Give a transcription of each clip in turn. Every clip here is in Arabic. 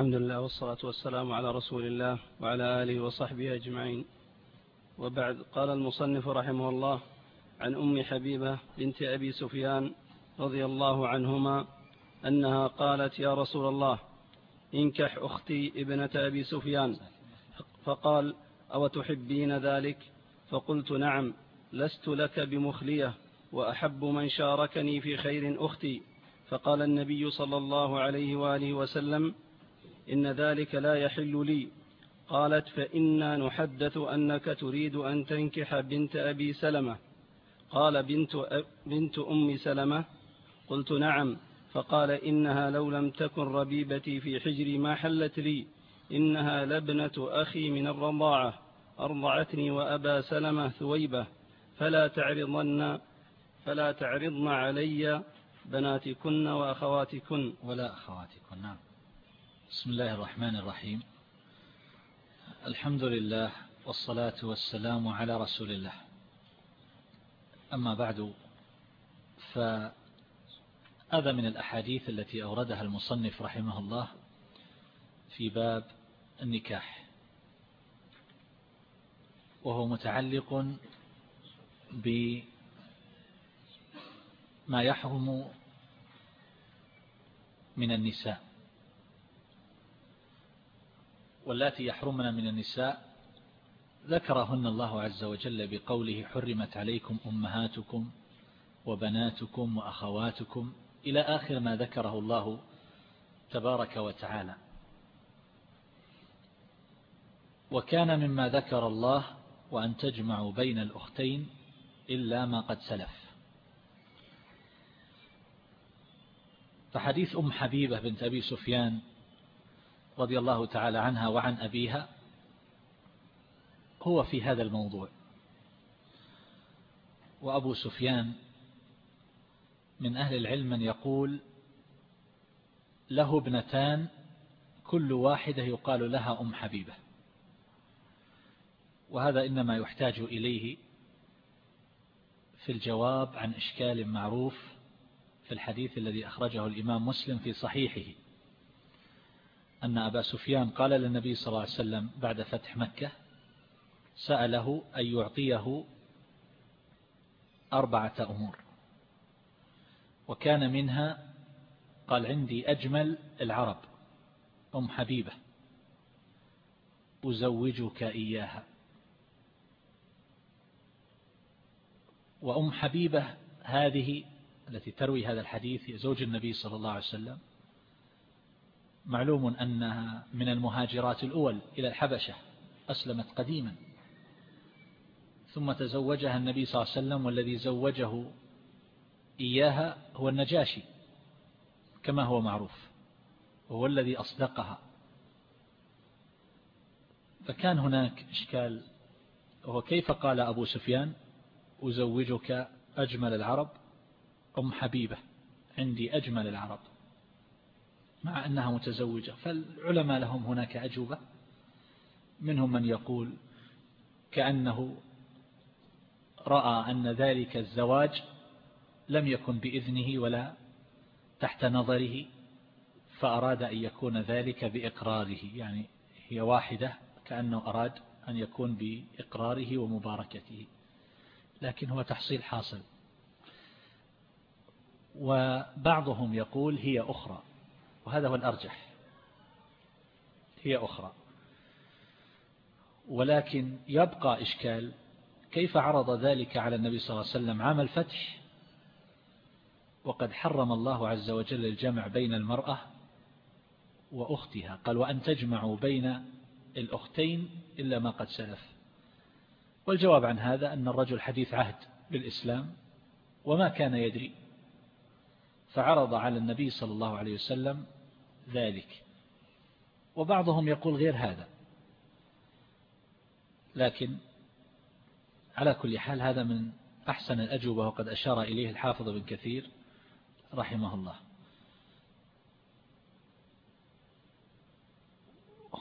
الحمد لله والصلاة والسلام على رسول الله وعلى آله وصحبه أجمعين. وبعد قال المصنف رحمه الله عن أم حبيبة بنت أبي سفيان رضي الله عنهما أنها قالت يا رسول الله انكح أختي ابنة أبي سفيان. فقال أو تحبين ذلك؟ فقلت نعم لست لك بمخلية وأحب من شاركني في خير أختي. فقال النبي صلى الله عليه وآله وسلم إن ذلك لا يحل لي. قالت فإنا نحدث أنك تريد أن تنكح بنت أبي سلمة. قال بنت, بنت أم سلمة. قلت نعم. فقال إنها لو لم تكن ربيبتي في حجري ما حلت لي. إنها لابنة أخي من الرضاعة. أرضعتني وأبا سلمة ثويبة. فلا تعرضن فلا تعرضن علي بناتكن وأخواتكن. ولا أخواتكن. نعم. بسم الله الرحمن الرحيم. الحمد لله والصلاة والسلام على رسول الله. أما بعد فهذا من الأحاديث التي أوردها المصنف رحمه الله في باب النكاح وهو متعلق بما يحرم من النساء. واللاتي يحرمن من النساء ذكرهن الله عز وجل بقوله حرمت عليكم أمهاتكم وبناتكم وأخواتكم إلى آخر ما ذكره الله تبارك وتعالى. وكان مما ذكر الله وأن تجمعوا بين الأختين إلا ما قد سلف. فحديث أم حبيبة بنت أبي سفيان رضي الله تعالى عنها وعن أبيها هو في هذا الموضوع. وأبو سفيان من أهل العلم من يقول له ابنتان كل واحدة يقال لها أم حبيبة. وهذا إنما يحتاج إليه في الجواب عن إشكال معروف في الحديث الذي أخرجه الإمام مسلم في صحيحه. أن أبا سفيان قال للنبي صلى الله عليه وسلم بعد فتح مكة سأله أن يعطيه أربعة أمور. وكان منها قال عندي أجمل العرب أم حبيبة أزوجك إياها. وأم حبيبة هذه التي تروي هذا الحديث زوج النبي صلى الله عليه وسلم معلوم أنها من المهاجرات الأول إلى الحبشة أسلمت قديما. ثم تزوجها النبي صلى الله عليه وسلم والذي زوجه إياها هو النجاشي كما هو معروف وهو الذي أصدقها. فكان هناك إشكال وهو كيف قال أبو سفيان أزوجك أجمل العرب أم حبيبة عندي أجمل العرب. مع أنها متزوجة. فالعلماء لهم هناك أجوبة. منهم من يقول كأنه رأى أن ذلك الزواج لم يكن بإذنه ولا تحت نظره فأراد أن يكون ذلك بإقراره. يعني هي واحدة كأنه أراد أن يكون بإقراره ومباركته. لكن هو تحصيل حاصل. وبعضهم يقول هي أخرى. وهذا هو الأرجح. هي أخرى. ولكن يبقى إشكال كيف عرض ذلك على النبي صلى الله عليه وسلم عام الفتح؟ وقد حرم الله عز وجل الجمع بين المرأة وأختها. قال وأن تجمعوا بين الأختين إلا ما قد سلف. والجواب عن هذا أن الرجل حديث عهد بالإسلام وما كان يدري. فعرض على النبي صلى الله عليه وسلم ذلك. وبعضهم يقول غير هذا. لكن على كل حال هذا من أحسن الأجوبة وقد أشار إليه الحافظ بن كثير رحمه الله.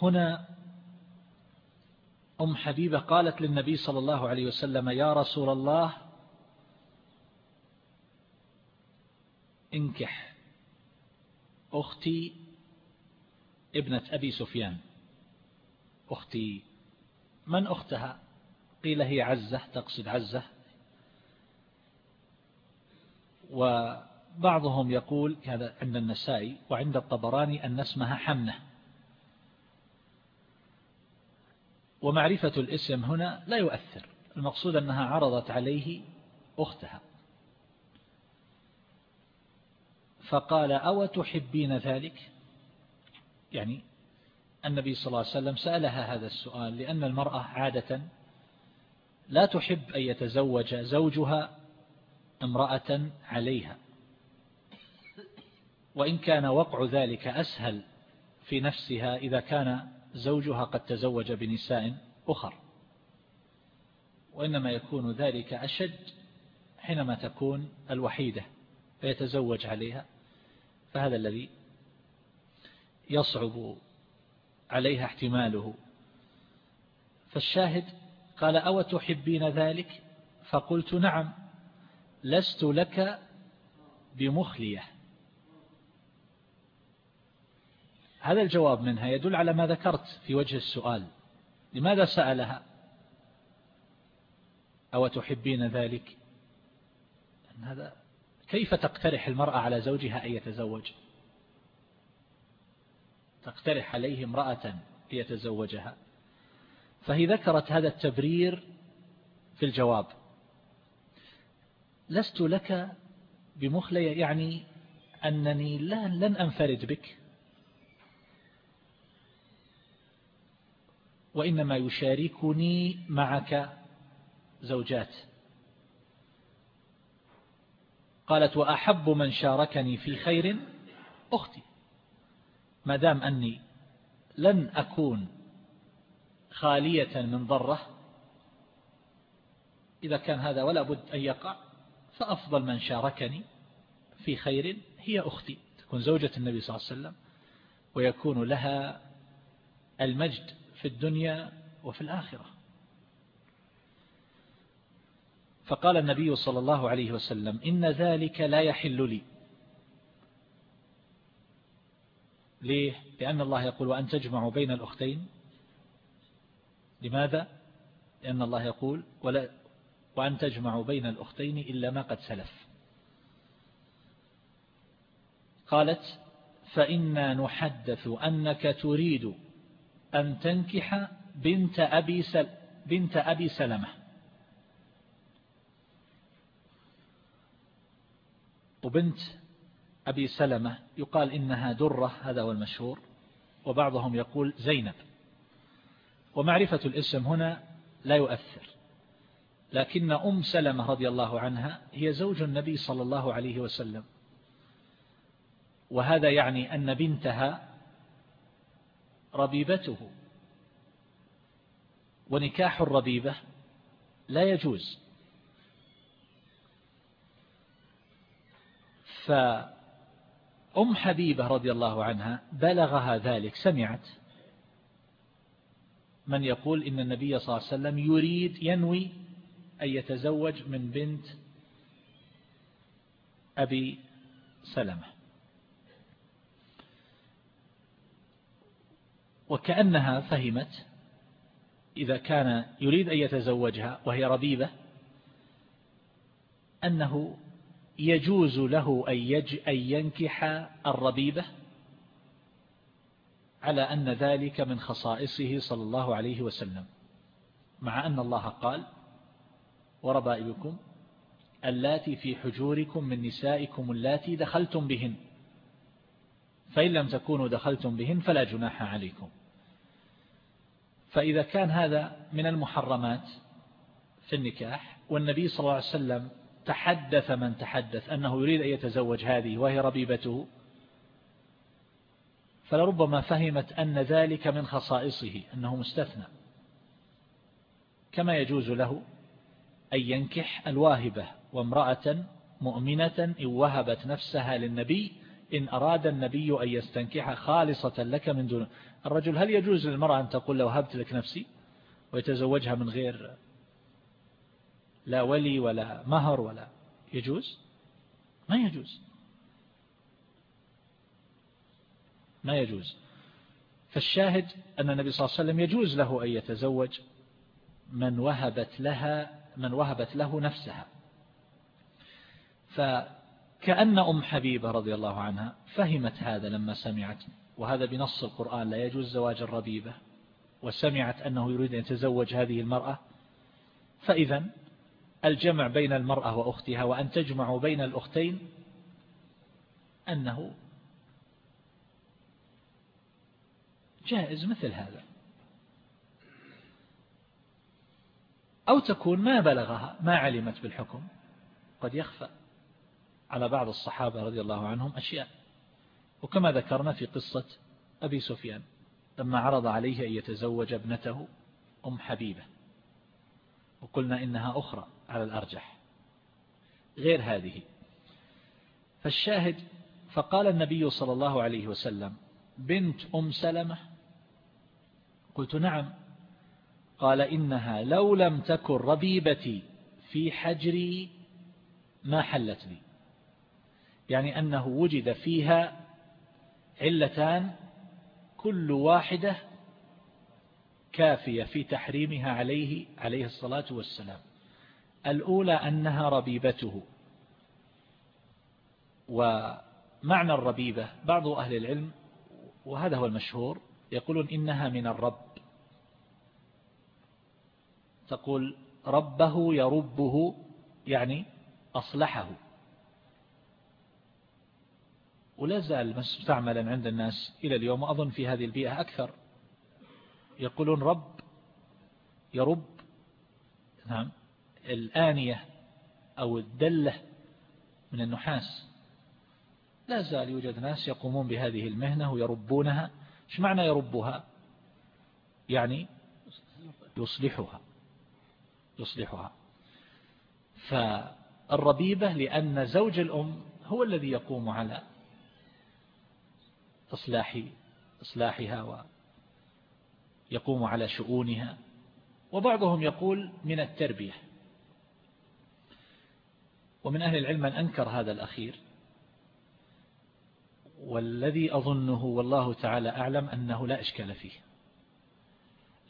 هنا أم حبيبة قالت للنبي صلى الله عليه وسلم يا رسول الله انكح. أختي ابنة أبي سفيان. أختي من أختها؟ قيل هي عزة تقصد عزة. وبعضهم يقول هذا عند النسائي وعند الطبراني أن اسمها حمنة. ومعرفة الاسم هنا لا يؤثر المقصود أنها عرضت عليه أختها. فقال أو تحبين ذلك؟ يعني النبي صلى الله عليه وسلم سألها هذا السؤال لأن المرأة عادة لا تحب أن يتزوج زوجها امرأة عليها. وإن كان وقع ذلك أسهل في نفسها إذا كان زوجها قد تزوج بنساء أخر. وإنما يكون ذلك أشد حينما تكون الوحيدة فيتزوج عليها. فهذا الذي يصعب عليها احتماله. فالشاهد قال أو تحبين ذلك؟ فقلت نعم لست لك بمخلية. هذا الجواب منها يدل على ما ذكرت في وجه السؤال. لماذا سألها؟ أو تحبين ذلك هذا كيف تقترح المرأة على زوجها أن يتزوج؟ تقترح عليه امرأة ليتزوجها. فهي ذكرت هذا التبرير في الجواب. لست لك بمخلية يعني أنني لن أنفرد بك. وإنما يشاركني معك زوجات. قالت وأحب من شاركني في خير أختي. ما دام أني لن أكون خالية من ضرة إذا كان هذا ولا بد أن يقع فأفضل من شاركني في خير هي أختي. تكون زوجة النبي صلى الله عليه وسلم ويكون لها المجد في الدنيا وفي الآخرة. فقال النبي صلى الله عليه وسلم إن ذلك لا يحل لي. ليه؟ لأن الله يقول وأن تجمعوا بين الأختين لماذا؟ لأن الله يقول ولا وأن تجمعوا بين الأختين إلا ما قد سلف قالت فإنا نحدث أنك تريد أن تنكح بنت أبي, سل بنت أبي سلمة وبنت أبي سلمة يقال إنها درة هذا هو المشهور وبعضهم يقول زينب. ومعرفة الاسم هنا لا يؤثر لكن أم سلمة رضي الله عنها هي زوج النبي صلى الله عليه وسلم. وهذا يعني أن بنتها ربيبته ونكاح الربيبة لا يجوز. فأم حبيبة رضي الله عنها بلغها ذلك سمعت؟ من يقول إن النبي صلى الله عليه وسلم يريد ينوي أن يتزوج من بنت أبي سلمة. وكأنها فهمت إذا كان يريد أن يتزوجها وهي ربيبة أنه يجوز له أن ينكح الربيبة؟ على أن ذلك من خصائصه صلى الله عليه وسلم. مع أن الله قال وربائبكم اللاتي في حجوركم من نسائكم اللاتي دخلتم بهن فإن لم تكونوا دخلتم بهن فلا جناح عليكم. فإذا كان هذا من المحرمات في النكاح والنبي صلى الله عليه وسلم تحدث من تحدث أنه يريد أن يتزوج هذه وهي ربيبته. فلربما فهمت أن ذلك من خصائصه أنه مستثنى. كما يجوز له أن ينكح الواهبة وامرأة مؤمنة إن وهبت نفسها للنبي إن أراد النبي أن يستنكح خالصة لك من دون. الرجل هل يجوز للمرأة أن تقول لو هبت لك نفسي ويتزوجها من غير لا ولي ولا مهر ولا يجوز؟ ما يجوز. ما يجوز. فالشاهد أن النبي صلى الله عليه وسلم يجوز له أن يتزوج من وهبت لها من وهبت له نفسها. فكأن أم حبيبة رضي الله عنها فهمت هذا لما سمعت وهذا بنص القرآن لا يجوز زواج الربيبة وسمعت أنه يريد أن يتزوج هذه المرأة. فإذا الجمع بين المرأة وأختها وأن تجمعوا بين الأختين أنه جائز مثل هذا. أو تكون ما بلغها ما علمت بالحكم قد يخفى على بعض الصحابة رضي الله عنهم أشياء. وكما ذكرنا في قصة أبي سفيان لما عرض عليه أن يتزوج ابنته أم حبيبة وقلنا إنها أخرى. على الأرجح. غير هذه. فالشاهد فقال النبي صلى الله عليه وسلم بنت أم سلمة؟ قلت نعم. قال إنها لو لم تكن ربيبتي في حجري ما حلت لي. يعني أنه وجد فيها علتان كل واحدة كافية في تحريمها عليه عليه الصلاة والسلام. الأولى أنها ربيبته. ومعنى الربيبة بعض أهل العلم وهذا هو المشهور يقولون إنها من الرب. تقول ربه يربه يعني أصلحه. ولا زال مستعملا عند الناس إلى اليوم أظن في هذه البيئة أكثر. يقولون رب يرب. نعم. الآنية أو الدلة من النحاس. لا زال يوجد ناس يقومون بهذه المهنة ويربونها. إيش معنى يربها؟ يعني يصلحها. يصلحها. فالربيبة لأن زوج الأم هو الذي يقوم على إصلاح إصلاحها ويقوم على شؤونها. وبعضهم يقول من التربية. ومن أهل العلم من أنكر هذا الأخير. والذي أظنه والله تعالى أعلم أنه لا إشكال فيه.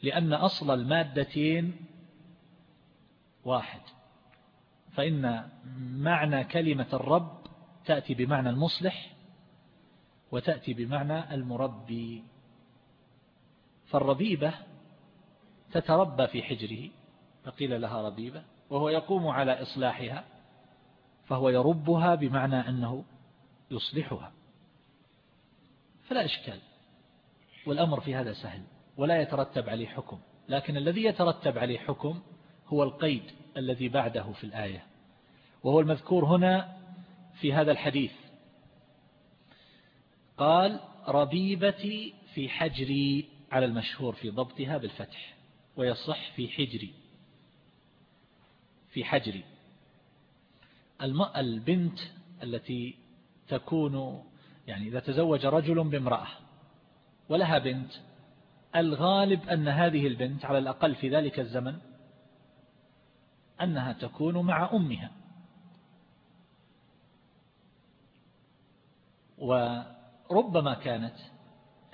لأن أصل المادتين واحد. فإن معنى كلمة الرب تأتي بمعنى المصلح وتأتي بمعنى المربي. فالربيبة تتربى في حجره فقيل لها ربيبة وهو يقوم على إصلاحها. فهو يربها بمعنى أنه يصلحها. فلا إشكال. والأمر في هذا سهل ولا يترتب عليه حكم. لكن الذي يترتب عليه حكم هو القيد الذي بعده في الآية. وهو المذكور هنا في هذا الحديث. قال ربيبتي في حجري على المشهور في ضبطها بالفتح ويصح في حجري. في حجري. البنت التي تكون يعني إذا تزوج رجل بامرأة ولها بنت الغالب أن هذه البنت على الأقل في ذلك الزمن أنها تكون مع أمها. وربما كانت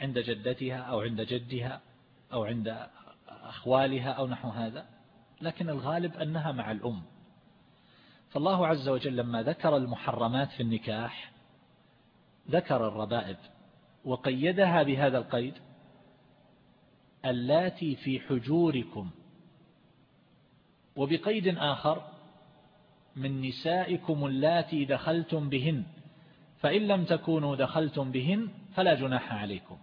عند جدتها أو عند جدها أو عند أخوالها أو نحو هذا لكن الغالب أنها مع الأم. فالله عز وجل لما ذكر المحرمات في النكاح ذكر الربائب وقيدها بهذا القيد اللاتي في حجوركم وبقيد آخر من نسائكم اللاتي دخلتم بهن فإن لم تكونوا دخلتم بهن فلا جناح عليكم.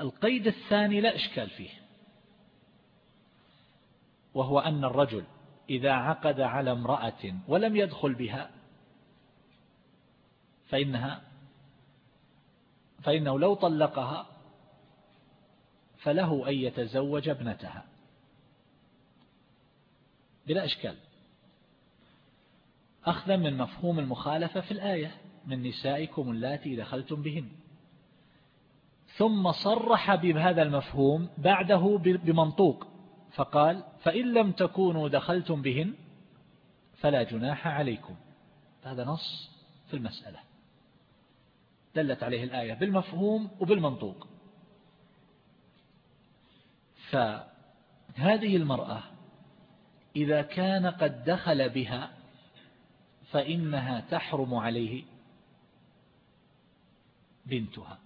القيد الثاني لا إشكال فيه وهو أن الرجل إذا عقد على امرأة ولم يدخل بها فإنها فإنه لو طلقها فله أن يتزوج ابنتها. بلا إشكال. أخذا من مفهوم المخالفة في الآية من نسائكم اللاتي دخلتم بهن. ثم صرح بهذا المفهوم بعده بمنطوق. فقال فإن لم تكونوا دخلتم بهن فلا جناح عليكم. هذا نص في المسألة. دلت عليه الآية بالمفهوم وبالمنطوق. فهذه المرأة إذا كان قد دخل بها فإنها تحرم عليه بنتها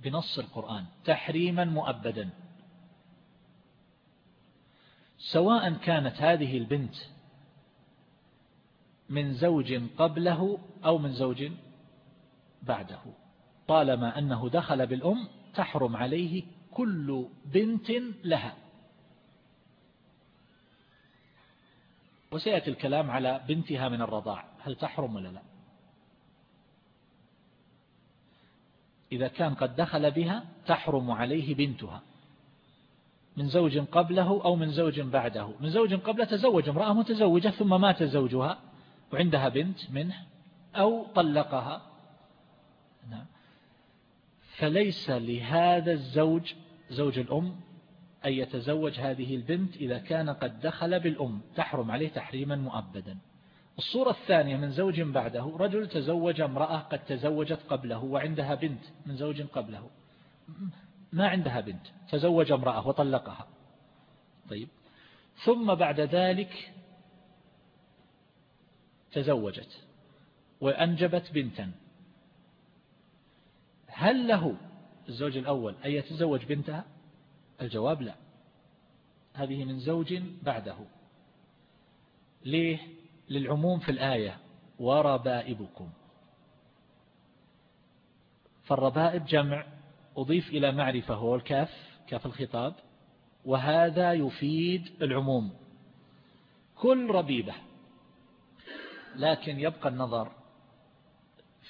بنص القرآن تحريما مؤبدا. سواء كانت هذه البنت من زوج قبله أو من زوج بعده. طالما أنه دخل بالأم تحرم عليه كل بنت لها. وسيأتي الكلام على بنتها من الرضاع. هل تحرم ولا لا؟ إذا كان قد دخل بها تحرم عليه بنتها. من زوج قبله أو من زوج بعده. من زوج قبله تزوج امرأة متزوجة ثم مات زوجها وعندها بنت منه أو طلقها. نعم. فليس لهذا الزوج زوج الأم أن يتزوج هذه البنت إذا كان قد دخل بالأم. تحرم عليه تحريما مؤبدا. الصورة الثانية من زوج بعده رجل تزوج امرأة قد تزوجت قبله وعندها بنت من زوج قبله. ما عندها بنت تزوج امرأة وطلقها. طيب. ثم بعد ذلك تزوجت وأنجبت بنتا. هل له الزوج الأول أن يتزوج بنتها؟ الجواب لا. هذه من زوج بعده. ليه؟ للعموم في الآية وربائبكم. فالربائب جمع أضيف إلى معرفة هو الكاف كاف الخطاب وهذا يفيد العموم. كل ربيبة لكن يبقى النظر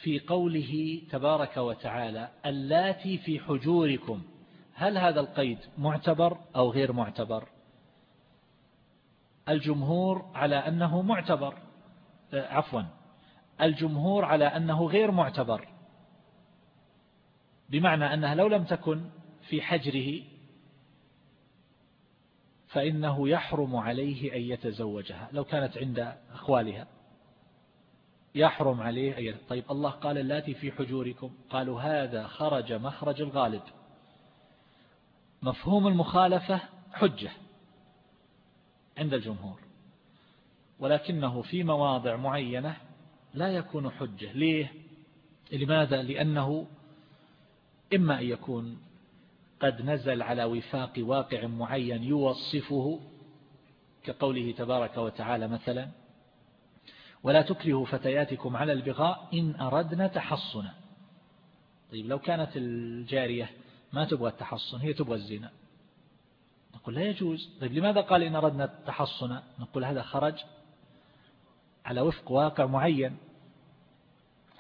في قوله تبارك وتعالى اللاتي في حجوركم. هل هذا القيد معتبر أو غير معتبر؟ الجمهور على أنه معتبر آه، عفوا. الجمهور على أنه غير معتبر. بمعنى أنها لو لم تكن في حجره فإنه يحرم عليه أن يتزوجها لو كانت عند أخوالها. يحرم عليه أن طيب الله قال اللاتي في حجوركم قالوا هذا خرج مخرج الغالب. مفهوم المخالفة حجة عند الجمهور ولكنه في مواضع معينة لا يكون حجة. ليه؟ لماذا؟ لأنه إما أن يكون قد نزل على وفاق واقع معين يوصفه كقوله تبارك وتعالى مثلا ولا تكرهوا فتياتكم على البغاء إن أردنا تحصنا. طيب لو كانت الجارية ما تبغى التحصن هي تبغى الزنا. نقول لا يجوز. طيب لماذا قال إن أردنا التحصن؟ نقول هذا خرج على وفق واقع معين.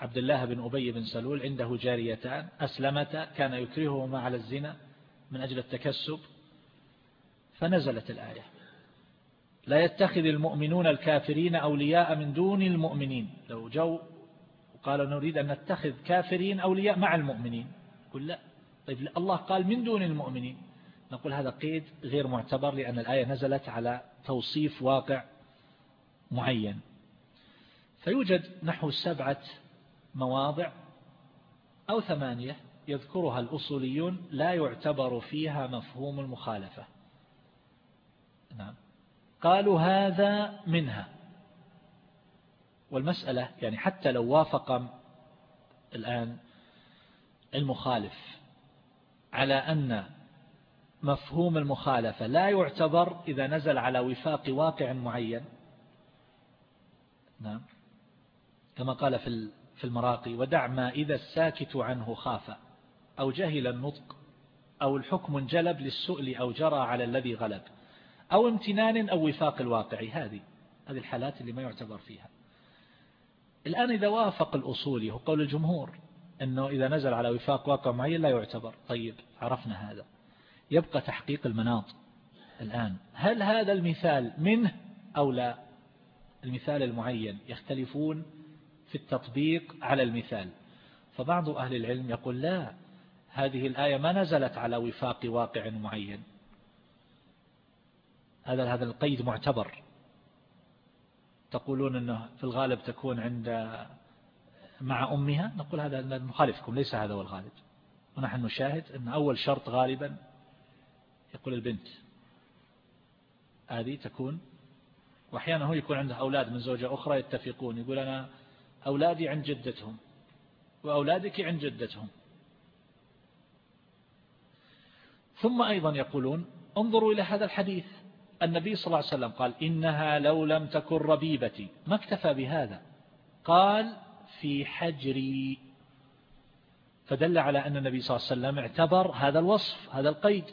عبد الله بن أبي بن سلول عنده جاريتان أسلمتا كان يكرههما على الزنا من أجل التكسب. فنزلت الآية. لا يتخذ المؤمنون الكافرين أولياء من دون المؤمنين. لو جو وقالوا نريد أن نتخذ كافرين أولياء مع المؤمنين. قل لا. طيب الله قال من دون المؤمنين. نقول هذا قيد غير معتبر لأن الآية نزلت على توصيف واقع معين. فيوجد نحو سبعة مواضع أو ثمانية يذكرها الأصوليون لا يعتبر فيها مفهوم المخالفة. نعم. قالوا هذا منها. والمسألة يعني حتى لو وافق الآن المخالف على أن مفهوم المخالفة لا يعتبر إذا نزل على وفاق واقع معين. نعم. كما قال في في المراقي ودع ما إذا الساكت عنه خاف أو جهل النطق أو الحكم انجلب للسؤل أو جرى على الذي غلب أو امتنان أو وفاق الواقع. هذه هذه الحالات اللي ما يعتبر فيها. الآن إذا وافق الأصولي هو قول الجمهور أنه إذا نزل على وفاق واقع معين لا يعتبر. طيب عرفنا هذا. يبقى تحقيق المناط. الآن هل هذا المثال منه أو لا؟ المثال المعين يختلفون في التطبيق على المثال. فبعض أهل العلم يقول لا هذه الآية ما نزلت على وفاق واقع معين. هذا هذا القيد معتبر. تقولون أنه في الغالب تكون عند مع أمها؟ نقول هذا مخالفكم ليس هذا هو الغالب. ونحن نشاهد أن أول شرط غالبا يقول البنت هذه تكون وأحيانا هو يكون عنده أولاد من زوجة أخرى يتفقون يقول أنا أولادي عند جدتهم وأولادك عند جدتهم. ثم أيضا يقولون انظروا إلى هذا الحديث. النبي صلى الله عليه وسلم قال إنها لو لم تكن ربيبتي. ما اكتفى بهذا؟ قال في حجري. فدل على أن النبي صلى الله عليه وسلم اعتبر هذا الوصف هذا القيد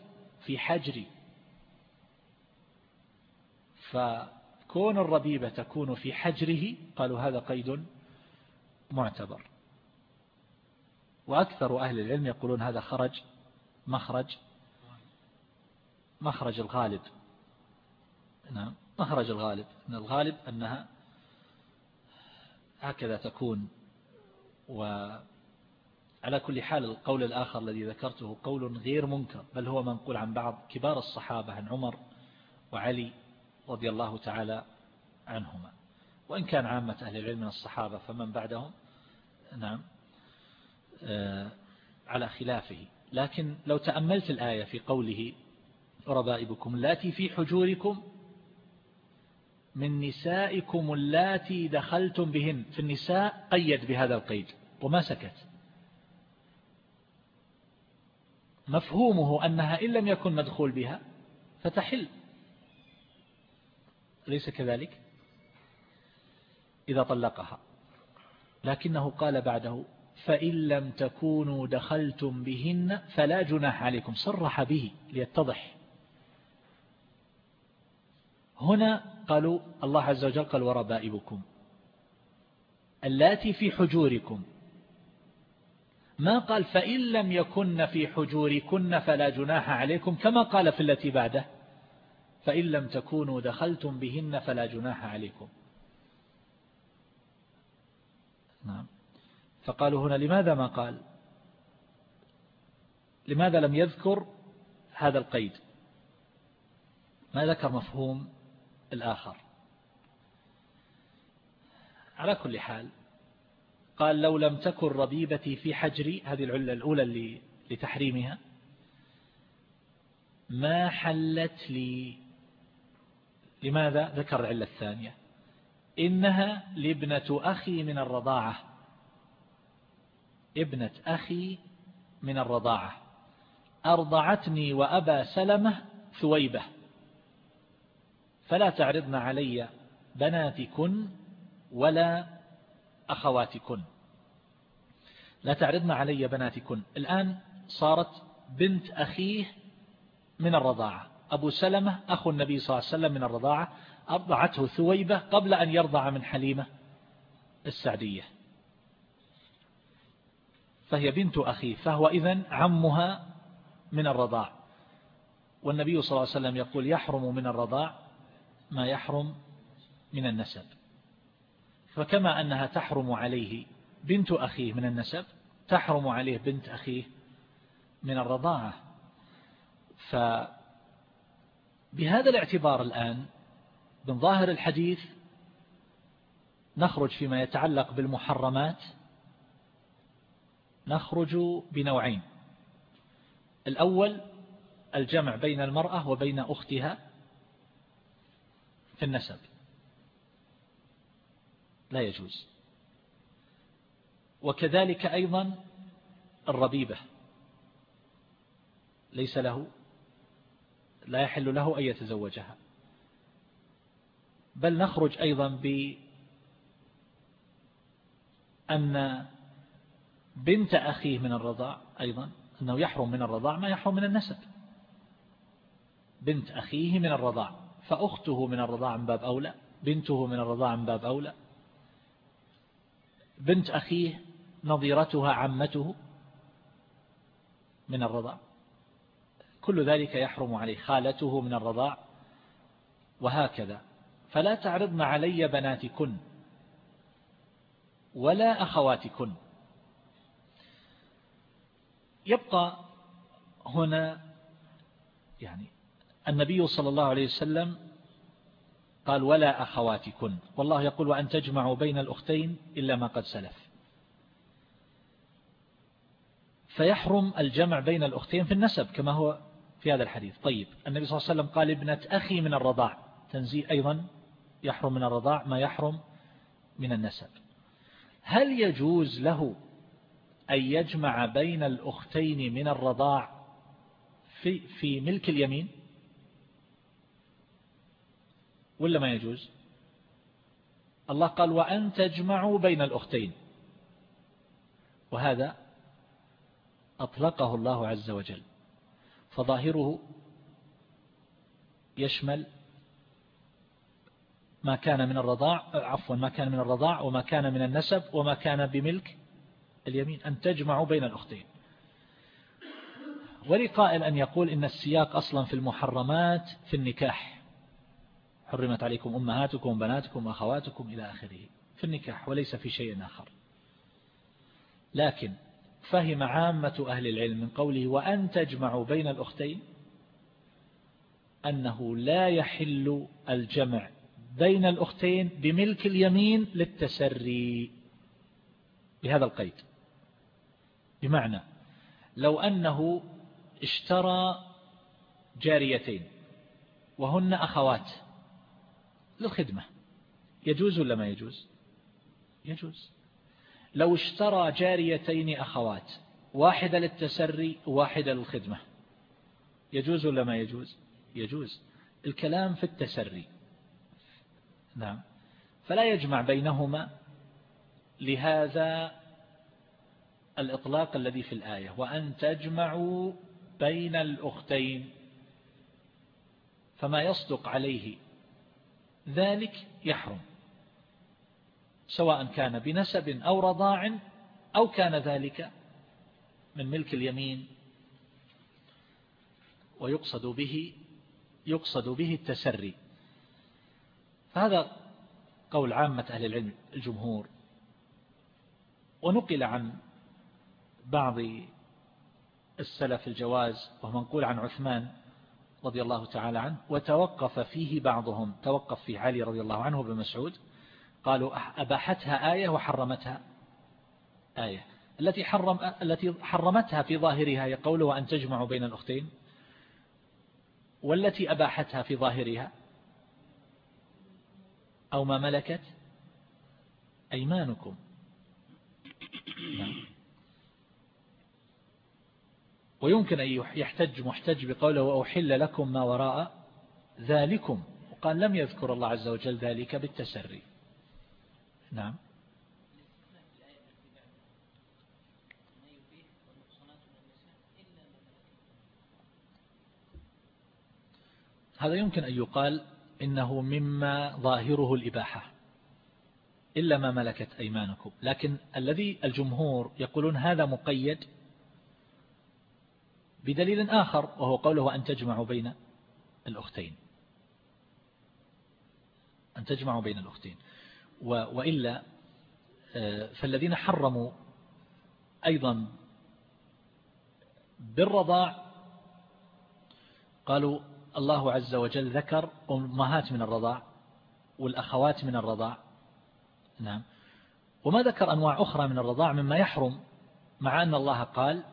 في حجري. فكون الربيبة تكون في حجره قالوا هذا قيد معتبر. وأكثر أهل العلم يقولون هذا خرج مخرج مخرج الغالب. نعم مخرج الغالب. أن الغالب أنها هكذا تكون. وعلى كل حال القول الآخر الذي ذكرته قول غير منكر بل هو منقول عن بعض كبار الصحابة عن عمر وعلي رضي الله تعالى عنهما. وإن كان عامة أهل العلم من الصحابة فمن بعدهم؟ نعم. آه، على خلافه. لكن لو تأملت الآية في قوله ربائبكم اللاتي في حجوركم من نسائكم اللاتي دخلتم بهن في النساء قيد بهذا القيد وما سكت. مفهومه أنها إن لم يكن مدخول بها فتحل. أليس كذلك؟ إذا طلقها. لكنه قال بعده فإن لم تكونوا دخلتم بهن فلا جناح عليكم صرح به ليتضح. هنا قالوا الله عز وجل قال وربائبكم اللاتي في حجوركم. ما قال فإن لم يكن في حجوركن فلا جناح عليكم كما قال في التي بعده فإن لم تكونوا دخلتم بهن فلا جناح عليكم. نعم. فقالوا هنا لماذا ما قال؟ لماذا لم يذكر هذا القيد؟ ما ذكر مفهوم الآخر؟ على كل حال قال لو لم تكن ربيبتي في حجري هذه العلة الأولى لتحريمها ما حلت لي؟ لماذا؟ ذكر العلة الثانية. إنها لابنة أخي من الرضاعة. ابنة أخي من الرضاعة. أرضعتني وأبا سلمة ثويبة. فلا تعرضن علي بناتكن ولا أخواتكن. لا تعرضن علي بناتكن. الآن صارت بنت أخيه من الرضاعة. أبو سلمة أخو النبي صلى الله عليه وسلم من الرضاعة. أرضعته ثويبة قبل أن يرضع من حليمة السعدية. فهي بنت أخيه فهو إذن عمها من الرضاع. والنبي صلى الله عليه وسلم يقول يحرم من الرضاع ما يحرم من النسب. فكما أنها تحرم عليه بنت أخيه من النسب تحرم عليه بنت أخيه من الرضاعة. فبهذا الاعتبار الآن من ظاهر الحديث نخرج فيما يتعلق بالمحرمات نخرج بنوعين. الأول الجمع بين المرأة وبين أختها في النسب. لا يجوز. وكذلك أيضا الربيبة. ليس له لا يحل له أن يتزوجها. بل نخرج أيضا بأن بنت أخيه من الرضاع أيضا أنه يحرم من الرضاع ما يحرم من النسب. بنت أخيه من الرضاع فأخته من الرضاع من باب أولى بنته من الرضاع من باب أولى. بنت أخيه نظيرتها عمته من الرضاع. كل ذلك يحرم عليه خالته من الرضاع وهكذا. فلا تعرضن علي بناتكن ولا أخواتكن. يبقى هنا يعني النبي صلى الله عليه وسلم قال ولا أخواتكن. والله يقول وأن تجمعوا بين الأختين إلا ما قد سلف. فيحرم الجمع بين الأختين في النسب كما هو في هذا الحديث. طيب النبي صلى الله عليه وسلم قال ابنة أخي من الرضاع. تنزيل أيضا يحرم من الرضاع ما يحرم من النسب. هل يجوز له أن يجمع بين الأختين من الرضاع في, في ملك اليمين؟ ولا ما يجوز؟ الله قال وأن تجمعوا بين الأختين. وهذا أطلقه الله عز وجل. فظاهره يشمل ما كان من الرضاع عفوا ما كان من الرضاع وما كان من النسب وما كان بملك اليمين. أن تجمعوا بين الأختين. ولقائل أن يقول إن السياق أصلا في المحرمات في النكاح. حرمت عليكم أمهاتكم بناتكم وأخواتكم إلى آخره. في النكاح وليس في شيء آخر. لكن فهم عامة أهل العلم من قوله وأن تجمعوا بين الأختين أنه لا يحل الجمع بين الأختين بملك اليمين للتسري بهذا القيد. بمعنى لو أنه اشترى جاريتين وهن أخوات للخدمة يجوز ولا ما يجوز؟ يجوز. لو اشترى جاريتين أخوات واحدة للتسري وواحدة للخدمة يجوز ولا ما يجوز؟ يجوز. الكلام في التسري. نعم. فلا يجمع بينهما لهذا الإطلاق الذي في الآية وأن تجمعوا بين الأختين فما يصدق عليه ذلك يحرم سواء كان بنسب أو رضاع أو كان ذلك من ملك اليمين ويقصد به يقصد به التسري. فهذا قول عامة أهل العلم الجمهور. ونقل عن بعض السلف الجواز وهو منقول عن عثمان رضي الله تعالى عنه وتوقف فيه بعضهم. توقف في علي رضي الله عنه وابن مسعود. قالوا أباحتها آية وحرمتها آية. التي حرم التي حرمتها في ظاهرها هي قوله وأن تجمعوا بين الأختين والتي أباحتها في ظاهرها أو ما ملكت أيمانكم. نعم. ويمكن أن يحتج محتج بقوله وأحل لكم ما وراء ذلكم. وقال لم يذكر الله عز وجل ذلك بالتسري. نعم. هذا يمكن أن يقال إنه مما ظاهره الإباحة إلا ما ملكت أيمانكم. لكن الذي الجمهور يقولون هذا مقيد بدليل آخر وهو قوله أن تجمعوا بين الأختين. أن تجمعوا بين الأختين. وإلا آه، فالذين حرموا أيضا بالرضاع قالوا الله عز وجل ذكر أمهات من الرضاع والأخوات من الرضاع. نعم. وما ذكر أنواع أخرى من الرضاع مما يحرم مع أن الله قال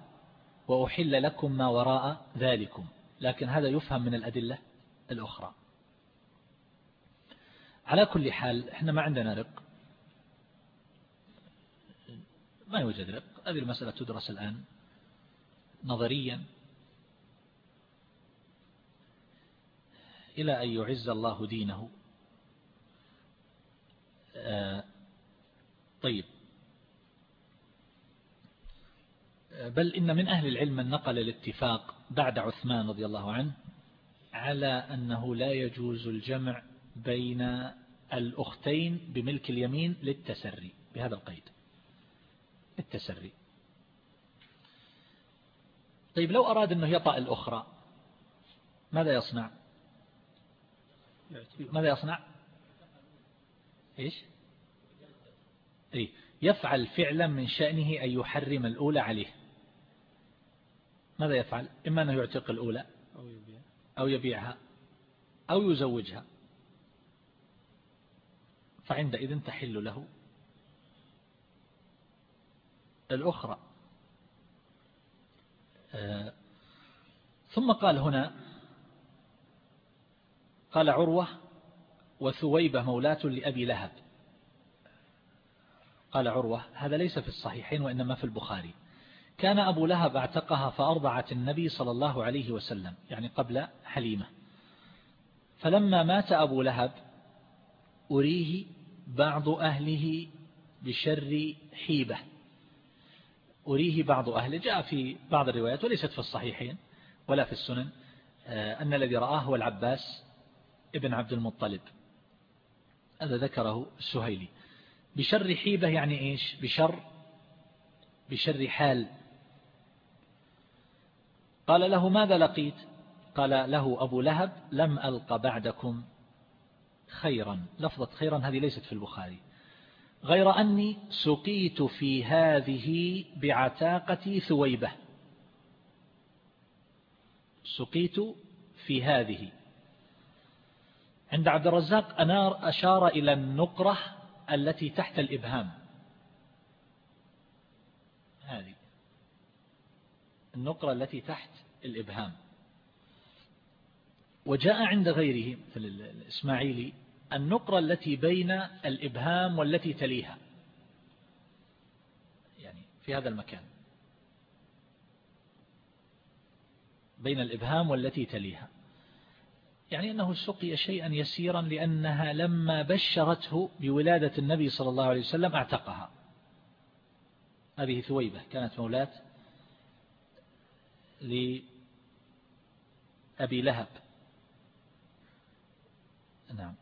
وأحل لكم ما وراء ذلكم. لكن هذا يفهم من الأدلة الأخرى. على كل حال إحنا ما عندنا رق. ما يوجد رق. هذه المسألة تدرس الآن نظريا. إلى أن يعز الله دينه. آه، طيب. بل إن من أهل العلم من نقل الاتفاق بعد عثمان رضي الله عنه على أنه لا يجوز الجمع بين الأختين بملك اليمين للتسري بهذا القيد. التسري طيب لو أراد أنه يطأ الأخرى ماذا يصنع؟ ماذا يصنع؟ إيش؟ أي يفعل فعلا من شأنه أن يحرم الأولى عليه. ماذا يفعل؟ إما أنه يعتق الأولى أو يبيعها. أو يزوجها. فعندئذ تحل له. الأخرى آه، ثم قال هنا قال عروة وثويبة مولاة لأبي لهب. قال عروة هذا ليس في الصحيحين وإنما في البخاري. كان أبو لهب اعتقها فأرضعت النبي صلى الله عليه وسلم يعني قبل حليمة. فلما مات أبو لهب أريه بعض أهله بشر حيبة. أريه بعض أهله جاء في بعض الروايات وليست في الصحيحين ولا في السنن آه، أن الذي رآه هو العباس ابن عبد المطلب. هذا ذكره السهيلي. بشر حيبة يعني إيش؟ بشر بشر حال. قال له ماذا لقيت؟ قال له أبو لهب لم ألق بعدكم خيرا. لفظة خيرا هذه ليست في البخاري. غير أني سقيت في هذه بعتاقة ثويبة. سقيت في هذه. عند عبد الرزاق أنار أشار إلى النقرة التي تحت الإبهام. هذه النقرة التي تحت الإبهام. وجاء عند غيره مثل الإسماعيلي النقرة التي بين الإبهام والتي تليها. يعني في هذا المكان. بين الإبهام والتي تليها. يعني أنه سقي شيئا يسيرا لأنها لما بشرته بولادة النبي صلى الله عليه وسلم اعتقها. هذه ثويبة كانت مولاة لأبي لهب. نعم.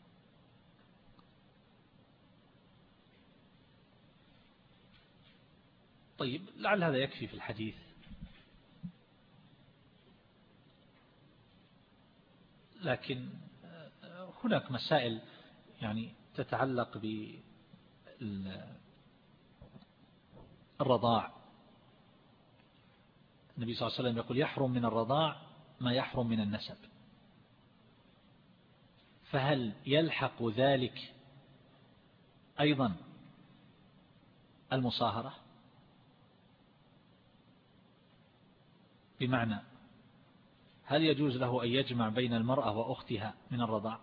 طيب لعل هذا يكفي في الحديث. لكن هناك مسائل يعني تتعلق بالرضاع النبي صلى الله عليه وسلم يقول يحرم من الرضاع ما يحرم من النسب. فهل يلحق ذلك أيضا المصاهرة؟ بمعنى هل يجوز له أن يجمع بين المرأة وأختها من الرضاع؟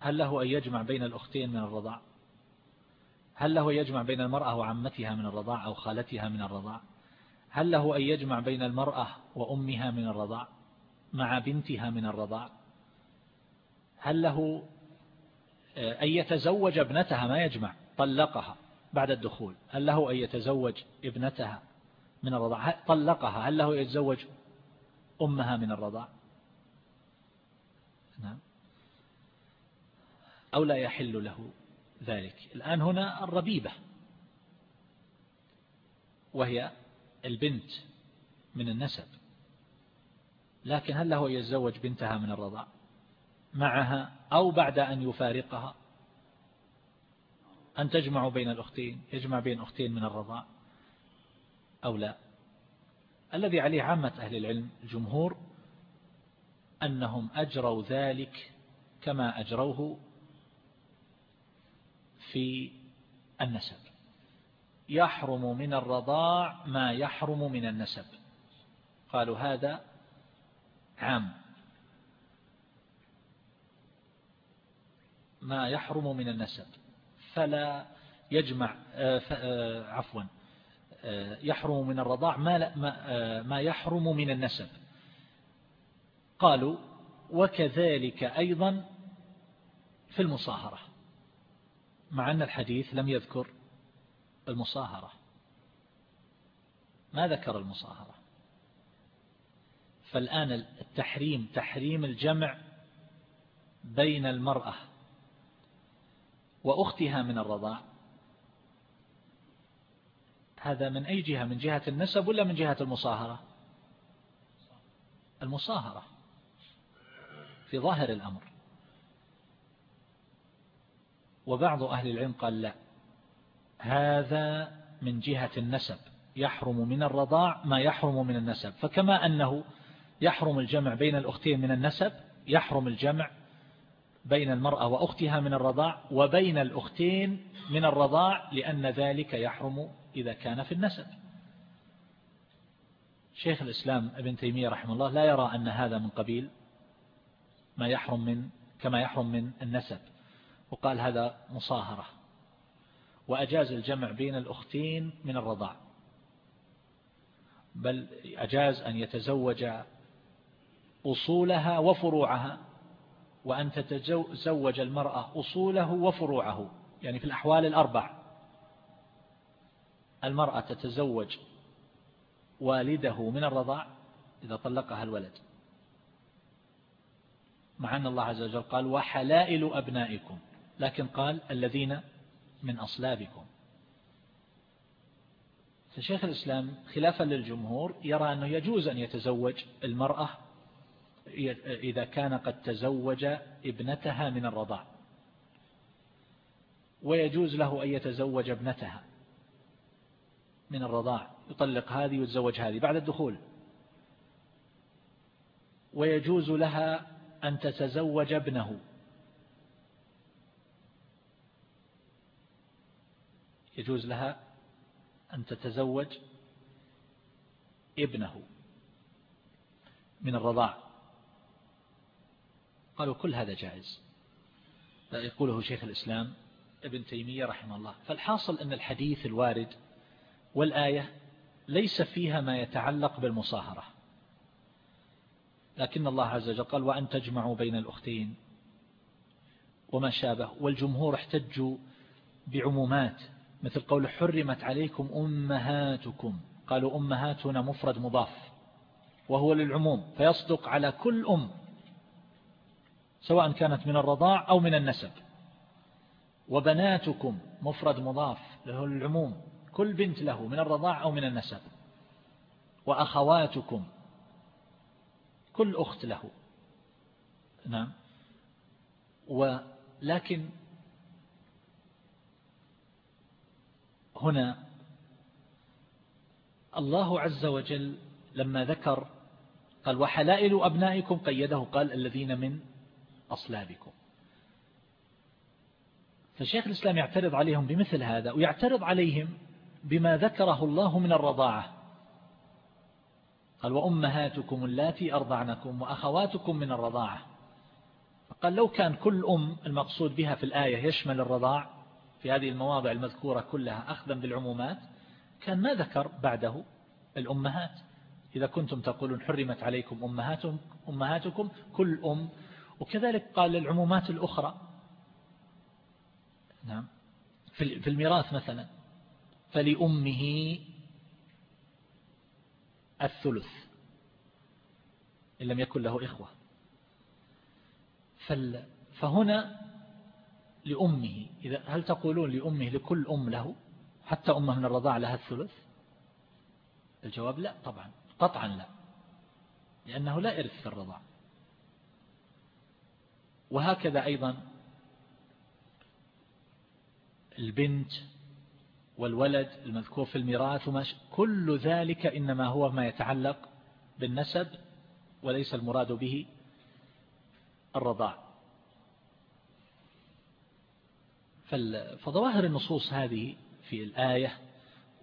هل له أن يجمع بين الأختين من الرضاع؟ هل له يجمع بين المرأة وعمتها من الرضاع أو خالتها من الرضاع؟ هل له أن يجمع بين المرأة وأمها من الرضاع مع بنتها من الرضاع؟ هل له أن يتزوج ابنتها؟ ما يجمع طلقها بعد الدخول. هل له أن يتزوج ابنتها من الرضاع؟ طلقها؟ هل له يتزوج أمها من الرضاع. نعم. أو لا يحل له ذلك. الآن هنا الربيبة. وهي البنت من النسب. لكن هل له يتزوج بنتها من الرضاع؟ معها أو بعد أن يفارقها؟ أن تجمع بين الأختين يجمع بين أختين من الرضاع أو لا؟ الذي عليه عامة أهل العلم الجمهور أنهم أجروا ذلك كما أجروه في النسب. يحرم من الرضاع ما يحرم من النسب. قالوا هذا عام. ما يحرم من النسب. فلا يجمع آه، آه، عفوا. يحرم من الرضاع ما, ما يحرم من النسب. قالوا وكذلك أيضا في المصاهرة مع أن الحديث لم يذكر المصاهرة. ما ذكر المصاهرة؟ فالآن التحريم تحريم الجمع بين المرأة وأختها من الرضاع هذا من أي جهة من جهة النسب ولا من جهة المصاهرة؟ المصاهرة في ظاهر الأمر. وبعض أهل العلم قال لا هذا من جهة النسب يحرم من الرضاع ما يحرم من النسب. فكما أنه يحرم الجمع بين الأختين من النسب يحرم الجمع بين المرأة وأختها من الرضاع وبين الأختين من الرضاع لأن ذلك يحرم إذا كان في النسب. شيخ الإسلام ابن تيمية رحمه الله لا يرى أن هذا من قبيل ما يحرم من كما يحرم من النسب وقال هذا مصاهرة. وأجاز الجمع بين الأختين من الرضاع. بل أجاز أن يتزوج أصولها وفروعها وأن تتزوج المرأة أصوله وفروعه يعني في الأحوال الأربع. المرأة تتزوج والده من الرضاع إذا طلقها الولد. مع أن الله عز وجل قال وحلائل أبنائكم. لكن قال الذين من أصلابكم. فشيخ الإسلام خلافا للجمهور يرى أنه يجوز أن يتزوج المرأة إذا كان قد تزوج ابنتها من الرضاع. ويجوز له أن يتزوج ابنتها. من الرضاع يطلق هذه ويتزوج هذه بعد الدخول. ويجوز لها أن تتزوج ابنه. يجوز لها أن تتزوج ابنه من الرضاع. قالوا كل هذا جائز. يقوله شيخ الإسلام ابن تيمية رحمه الله. فالحاصل أن الحديث الوارد والآية ليس فيها ما يتعلق بالمصاهرة. لكن الله عز وجل قال وأن تجمعوا بين الأختين وما شابه. والجمهور احتجوا بعمومات مثل قول حرمت عليكم أمهاتكم. قالوا أمهات هنا مفرد مضاف وهو للعموم فيصدق على كل أم سواء كانت من الرضاع أو من النسب. وبناتكم مفرد مضاف له العموم. كل بنت له من الرضاع أو من النسب. وأخواتكم. كل أخت له. نعم. ولكن هنا الله عز وجل لما ذكر قال وحلائل أبنائكم قيده قال الذين من أصلابكم. فشيخ الإسلام يعترض عليهم بمثل هذا ويعترض عليهم بما ذكره الله من الرضاعة. قال وأمهاتكم اللاتي أرضعنكم وأخواتكم من الرضاعة. قال لو كان كل أم المقصود بها في الآية يشمل الرضاع في هذه المواضع المذكورة كلها أخذا بالعمومات كان ما ذكر بعده الأمهات. إذا كنتم تقولون حرمت عليكم أمهاتكم, أمهاتكم كل أم. وكذلك قال للعمومات الأخرى. نعم. في الميراث مثلا. فلأمه الثلث إن لم يكن له إخوة. فهنا لأمه إذا هل تقولون لأمه لكل أم له حتى أمه من الرضاع لها الثلث؟ الجواب لا طبعا قطعا لا لأنه لا إرث في الرضاع. وهكذا أيضا البنت والولد المذكور في الميراث كل ذلك إنما هو ما يتعلق بالنسب وليس المراد به الرضاع فظواهر النصوص هذه في الآية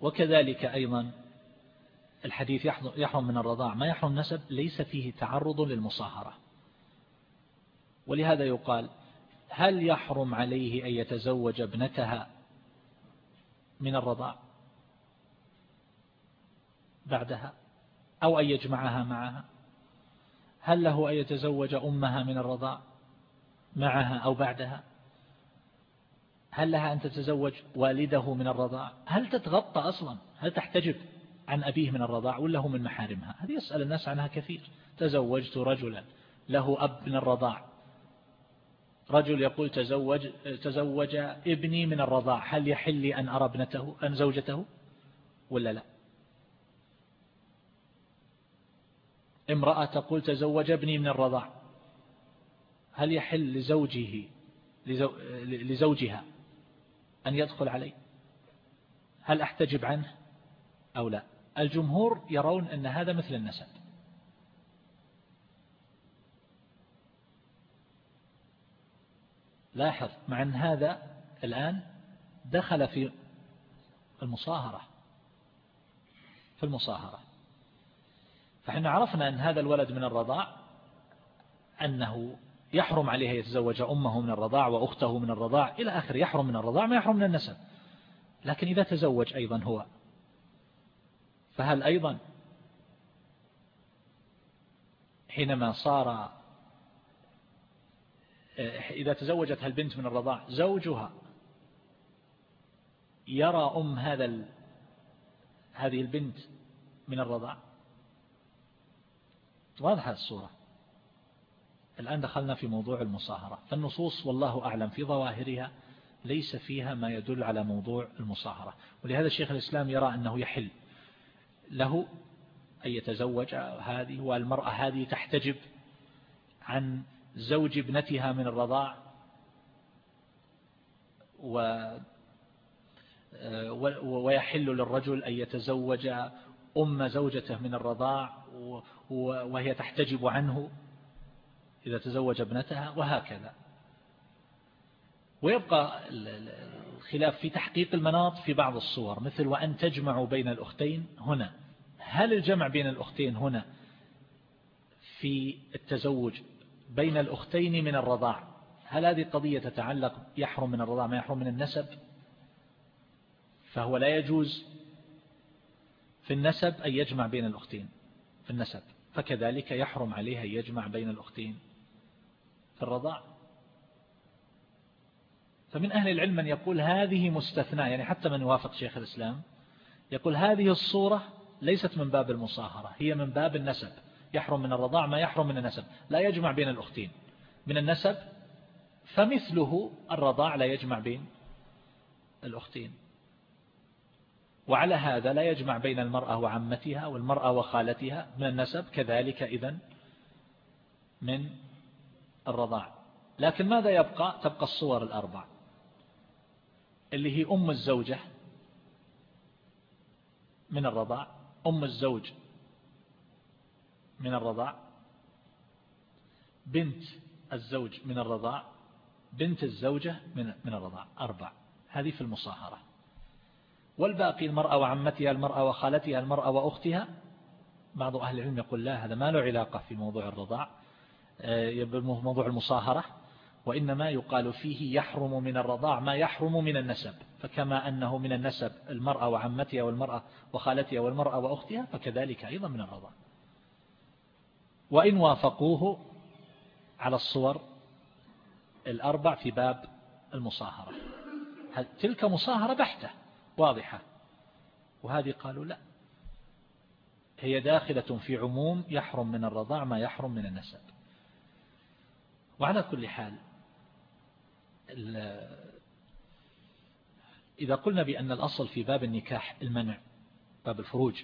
وكذلك أيضا الحديث يحرم من الرضاع. ما يحرم نسب ليس فيه تعرض للمصاهرة. ولهذا يقال هل يحرم عليه أن يتزوج ابنتها من الرضاع بعدها أو أن يجمعها معها. هل له أن يتزوج أمها من الرضاع معها أو بعدها؟ هل لها أن تتزوج والده من الرضاع؟ هل تتغطى أصلا؟ هل تحتجب عن أبيه من الرضاع ولا هو من محارمها؟ هذه يسأل الناس عنها كثير. تزوجت رجلا له أب من الرضاع رجل يقول تزوج, تزوج ابني من الرضاع هل يحل لي أن أرى ابنته أن زوجته؟ ولا لا؟ امرأة تقول تزوج ابني من الرضاع هل يحل لزوجه لزوجها أن يدخل علي؟ هل أحتجب عنه أو لا؟ الجمهور يرون أن هذا مثل النسب. لاحظ مع أن هذا الآن دخل في المصاهرة في المصاهرة. فإحنا عرفنا أن هذا الولد من الرضاع أنه يحرم عليه يتزوج أمه من الرضاع وأخته من الرضاع إلى آخر يحرم من الرضاع ما يحرم من النسب. لكن إذا تزوج أيضا هو فهل أيضا حينما صار إذا تزوجت البنت من الرضاع زوجها يرى أم هذا هذه البنت من الرضاع. واضحة الصورة. الآن دخلنا في موضوع المصاهرة. فالنصوص والله أعلم في ظواهرها ليس فيها ما يدل على موضوع المصاهرة. ولهذا الشيخ الإسلام يرى أنه يحل. له أن يتزوج هذه والمرأة هذه تحتجب عن زوج ابنتها من الرضاع و ويحل للرجل أن يتزوج أم زوجته من الرضاع وهي تحتجب عنه إذا تزوج ابنتها وهكذا. ويبقى الخلاف في تحقيق المناط في بعض الصور مثل وأن تجمعوا بين الأختين هنا. هل الجمع بين الأختين هنا في التزوج بين الأختين من الرضاع. هل هذه القضية تتعلق يحرم من الرضاع ما يحرم من النسب؟ فهو لا يجوز في النسب أن يجمع بين الأختين في النسب. فكذلك يحرم عليه أن يجمع بين الأختين في الرضاع. فمن أهل العلم من يقول هذه مستثنى يعني حتى من يوافق شيخ الإسلام يقول هذه الصورة ليست من باب المصاهرة هي من باب النسب. يحرم من الرضاع ما يحرم من النسب. لا يجمع بين الأختين. من النسب فمثله الرضاع لا يجمع بين الأختين. وعلى هذا لا يجمع بين المرأة وعمتها والمرأة وخالتها من النسب كذلك إذن من الرضاع. لكن ماذا يبقى؟ تبقى الصور الأربع. اللي هي أم الزوجة من الرضاع أم الزوج من الرضاع. بنت الزوج من الرضاع. بنت الزوجة من من الرضاع. أربع. هذه في المصاهرة. والباقي المرأة وعمتها المرأة وخالتها المرأة وأختها. بعض أهل العلم يقول لا هذا ما له علاقة في موضوع الرضاع آه، موضوع المصاهرة. وإنما يقال فيه يحرم من الرضاع ما يحرم من النسب. فكما أنه من النسب المرأة وعمتها والمرأة وخالتها والمرأة وأختها فكذلك أيضا من الرضاع. وإن وافقوه على الصور الأربع في باب المصاهرة. تلك مصاهرة بحتة؟ واضحة. وهذه قالوا لا. هي داخلة في عموم يحرم من الرضاع ما يحرم من النسب. وعلى كل حال إذا قلنا بأن الأصل في باب النكاح المنع باب الفروج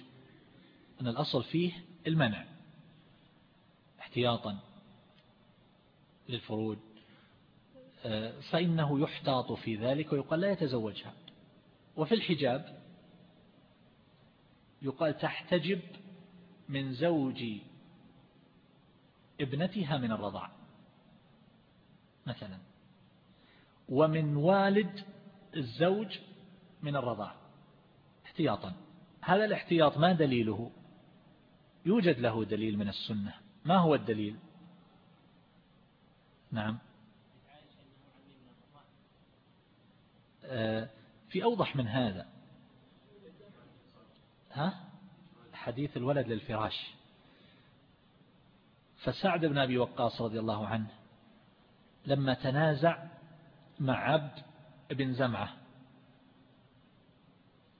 أن الأصل فيه المنع. احتياطا للفروج. فإنه يحتاط في ذلك ويقال لا يتزوجها. وفي الحجاب يقال تحتجب من زوج ابنتها من الرضاع مثلا ومن والد الزوج من الرضاع احتياطا. هذا الاحتياط ما دليله؟ يوجد له دليل من السنة. ما هو الدليل؟ نعم. آه، في أوضح من هذا. ها؟ حديث الولد للفراش. فسعد بن أبي وقاص رضي الله عنه لما تنازع مع عبد بن زمعة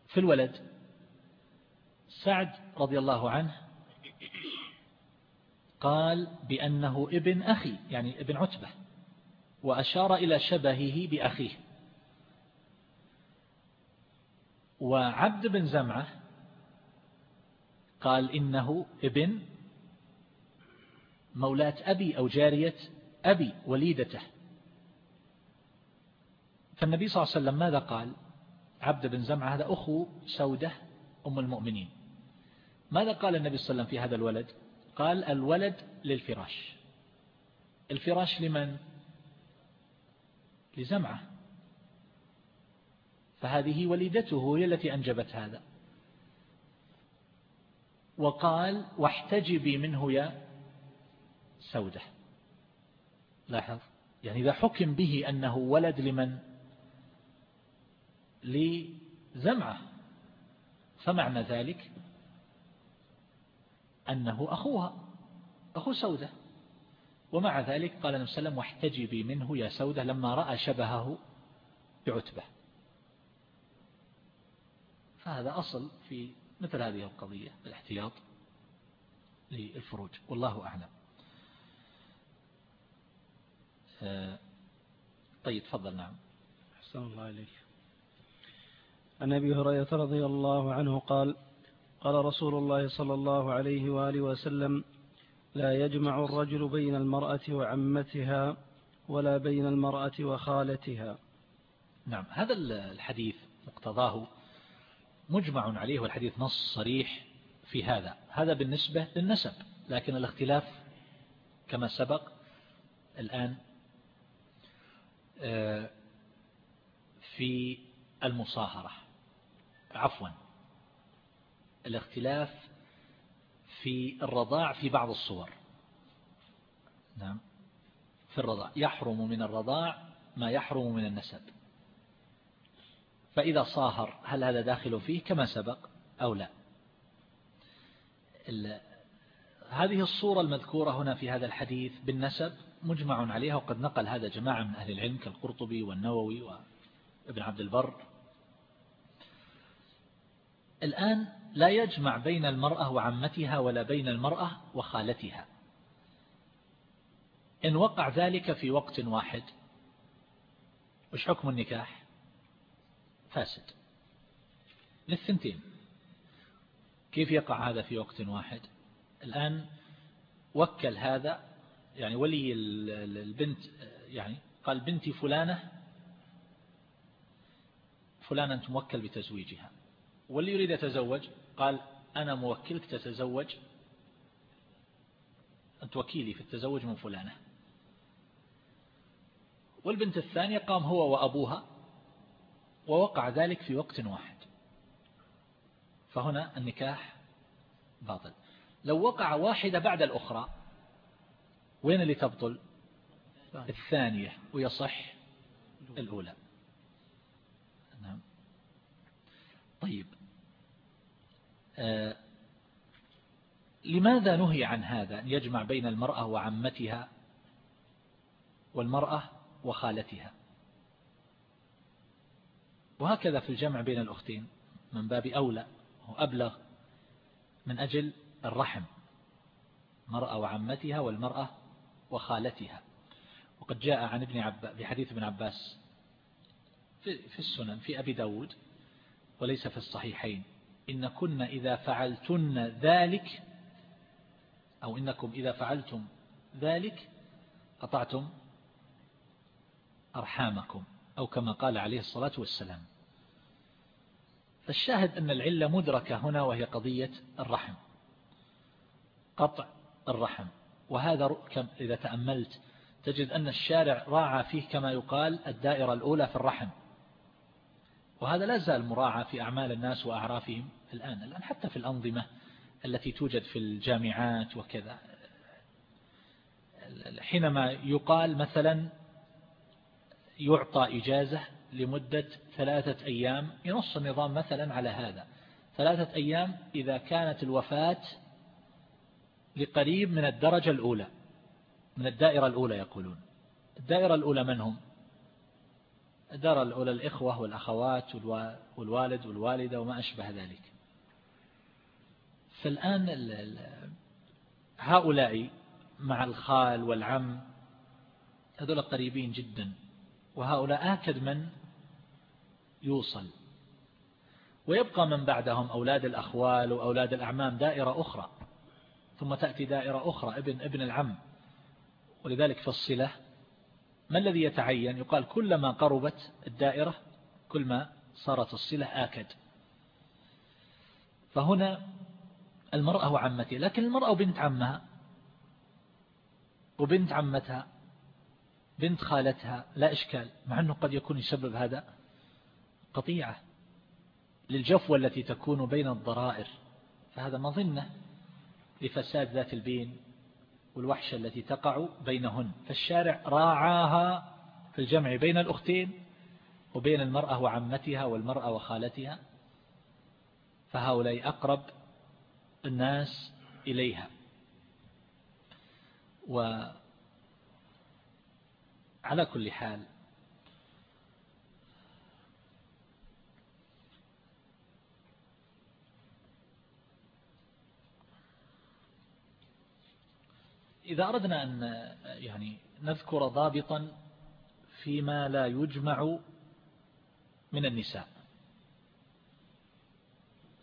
في الولد سعد رضي الله عنه قال بأنه ابن أخي يعني ابن عتبة وأشار إلى شبهه بأخيه. وعبد بن زمعة قال إنه ابن مولاة أبي أو جارية أبي وليدته. فالنبي صلى الله عليه وسلم ماذا قال؟ عبد بن زمعة هذا أخو سودة أم المؤمنين. ماذا قال النبي صلى الله عليه وسلم في هذا الولد؟ قال الولد للفراش. الفراش لمن؟ لزمعة. فهذه وليدته هي التي أنجبت هذا. وقال واحتجبي منه يا سودة. لاحظ؟ يعني إذا حكم به أنه ولد لمن؟ لزمعة. فمعنى ذلك أنه أخوها أخو سودة. ومع ذلك قال النبي صلى الله عليه وسلم واحتجبي منه يا سودة لما رأى شبهه بعتبة. فهذا أصل في مثل هذه القضية الاحتياط للفروج. والله أعلم. آه، طيب تفضل نعم. أحسن الله إليك. عن أبي هريرة رضي الله عنه قال قال رسول الله صلى الله عليه وآله وسلم لا يجمع الرجل بين المرأة وعمتها ولا بين المرأة وخالتها. نعم هذا الحديث مقتضاه مجمع عليه والحديث نص صريح في هذا. هذا بالنسبة للنسب لكن الاختلاف كما سبق الآن آه، في المصاهرة. عفوا. الاختلاف في الرضاع في بعض الصور. نعم. في الرضاع. يحرم من الرضاع ما يحرم من النسب. فإذا صاهر هل هذا داخل فيه؟ كما سبق أو لا. هذه الصورة المذكورة هنا في هذا الحديث بالنسب مجمع عليها وقد نقل هذا جماعة من أهل العلم كالقرطبي والنووي وابن عبد البر. الآن لا يجمع بين المرأة وعمتها ولا بين المرأة وخالتها. إن وقع ذلك في وقت واحد. وش حكم النكاح؟ فاسد. للثنتين كيف يقع هذا في وقت واحد؟ الآن وكل هذا يعني ولي البنت يعني قال بنتي فلانة فلانة أنت موكل بتزويجها. واللي يريد يتزوج قال أنا موكلك تتزوج. أنت وكيلي في التزوج من فلانة. والبنت الثانية قام هو وأبوها ووقع ذلك في وقت واحد. فهنا النكاح باطل. لو وقع واحدة بعد الأخرى وين اللي تبطل؟ الثانية ويصح الأولى. نعم. طيب. لماذا نهي عن هذا أن يجمع بين المرأة وعمتها والمرأة وخالتها؟ وهكذا في الجمع بين الأختين من باب أولى وأبلغ من أجل الرحم مرأة وعمتها والمرأة وخالتها. وقد جاء عن ابن عباس في حديث ابن عباس في السنن في أبي داود وليس في الصحيحين. إن كنا إذا فعلتن ذلك أو إنكم إذا فعلتم ذلك قطعتم أرحامكم أو كما قال عليه الصلاة والسلام. فالشاهد أن العلة مدركة هنا وهي قضية الرحم قطع الرحم. وهذا إذا تأملت تجد أن الشارع راعى فيه كما يقال الدائرة الأولى في الرحم. وهذا لا زال مراعى في أعمال الناس وأعرافهم الآن الآن حتى في الأنظمة التي توجد في الجامعات وكذا. حينما يقال مثلا يعطى إجازة لمدة ثلاثة أيام ينص النظام مثلا على هذا. ثلاثة أيام إذا كانت الوفاة لقريب من الدرجة الأولى من الدائرة الأولى يقولون. الدائرة الأولى من هم؟ الدائرة الأولى الإخوة والأخوات والوالد والوالدة وما أشبه ذلك. فالآن هؤلاء مع الخال والعم هذول قريبين جدا وهؤلاء آكد من يوصل. ويبقى من بعدهم أولاد الأخوال وأولاد الأعمام دائرة أخرى ثم تأتي دائرة أخرى ابن ابن العم. ولذلك في الصلة ما الذي يتعين؟ يقال كلما قربت الدائرة كل ما صارت الصلة آكد. فهنا المرأة وعمتها لكن المرأة وبنت عمها وبنت عمتها بنت خالتها لا إشكال مع أنه قد يكون يسبب هذا قطيعة للجفوة التي تكون بين الضرائر. فهذا مظنة لفساد ذات البين والوحشة التي تقع بينهن. فالشارع راعاها في الجمع بين الأختين وبين المرأة وعمتها والمرأة وخالتها. فهؤلاء أقرب الناس إليها. وعلى كل حال إذا أردنا أن يعني نذكر ضابطا فيما لا يجمع من النساء.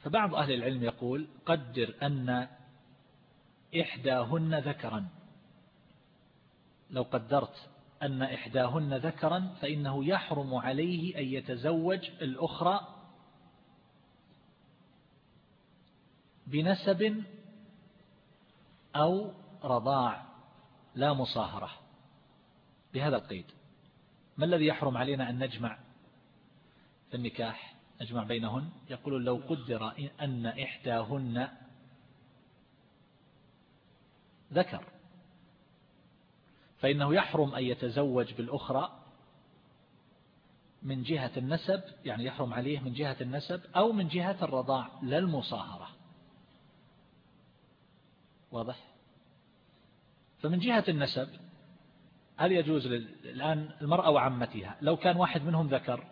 فبعض أهل العلم يقول قدر أن إحداهن ذكرا. لو قدرت أن إحداهن ذكرا فإنه يحرم عليه أن يتزوج الأخرى بنسب أو رضاع لا مصاهرة بهذا القيد. ما الذي يحرم علينا أن نجمع في النكاح؟ نجمع بينهن؟ يقول لو قدر أن إحداهن ذكر. فإنه يحرم أن يتزوج بالأخرى من جهة النسب يعني يحرم عليه من جهة النسب أو من جهة الرضاع لا المصاهرة. واضح؟ فمن جهة النسب هل يجوز الآن المرأة وعمتها لو كان واحد منهم ذكر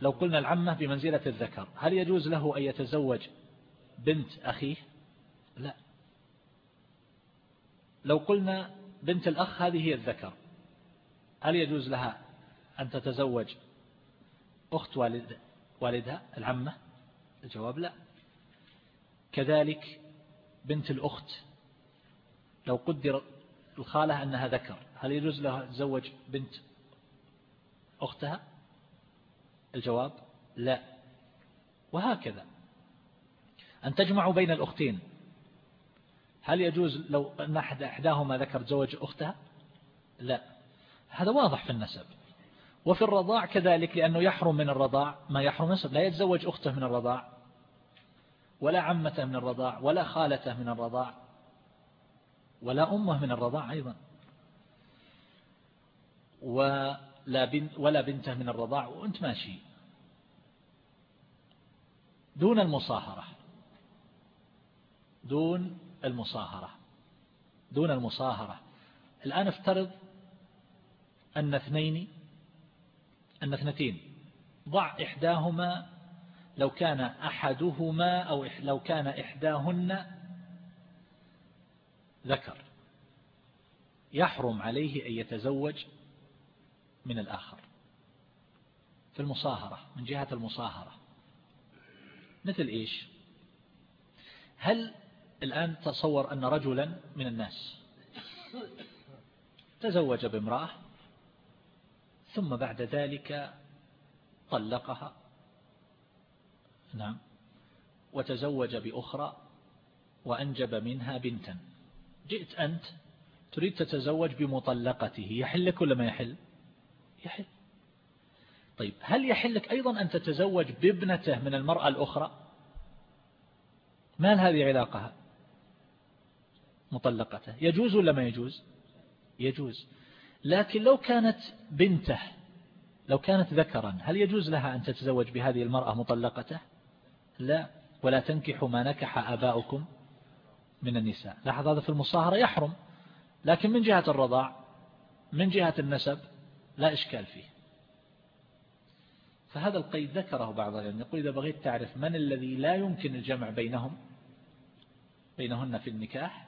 لو قلنا العمة بمنزلة الذكر هل يجوز له أن يتزوج بنت أخيه؟ لا. لو قلنا بنت الأخ هذه هي الذكر هل يجوز لها أن تتزوج أخت والد والدها العمة؟ الجواب لا. كذلك بنت الأخت لو قدر الخالة أنها ذكر هل يجوز لها تزوج بنت أختها؟ الجواب لا. وهكذا. أن تجمع بين الأختين هل يجوز لو أن أحداهما ذكر تزوج أختها؟ لا. هذا واضح في النسب. وفي الرضاع كذلك لأنه يحرم من الرضاع ما يحرم نسب لا يتزوج أخته من الرضاع ولا عمته من الرضاع ولا خالته من الرضاع. ولا أمة من الرضاع أيضا. ولا, بنت ولا بنته من الرضاع وأنت ماشي. دون المصاهرة. دون المصاهرة. دون المصاهرة. الآن افترض أن اثنين أن اثنتين. ضع إحداهما لو كان أحدهما أو لو كان إحداهن ذكر يحرم عليه أن يتزوج من الآخر في المصاهرة من جهة المصاهرة. مثل إيش؟ هل الآن تصور أن رجلا من الناس تزوج بامرأة ثم بعد ذلك طلقها؟ نعم. وتزوج بأخرى وأنجب منها بنتا. جئت أنت تريد تتزوج بمطلقته يحلك ولا ما يحل؟ يحل. طيب هل يحلك أيضا أن تتزوج بابنته من المرأة الأخرى؟ ما هذه علاقها مطلقته. يجوز ولا ما يجوز؟ يجوز. لكن لو كانت بنته لو كانت ذكرا هل يجوز لها أن تتزوج بهذه المرأة مطلقته؟ لا. ولا تنكح ما نكح آباؤكم؟ من النساء. لاحظ هذا في المصاهرة يحرم. لكن من جهة الرضاع من جهة النسب لا إشكال فيه. فهذا القيد ذكره بعض العلم يقول إذا بغيت تعرف من الذي لا يمكن الجمع بينهم بينهن في النكاح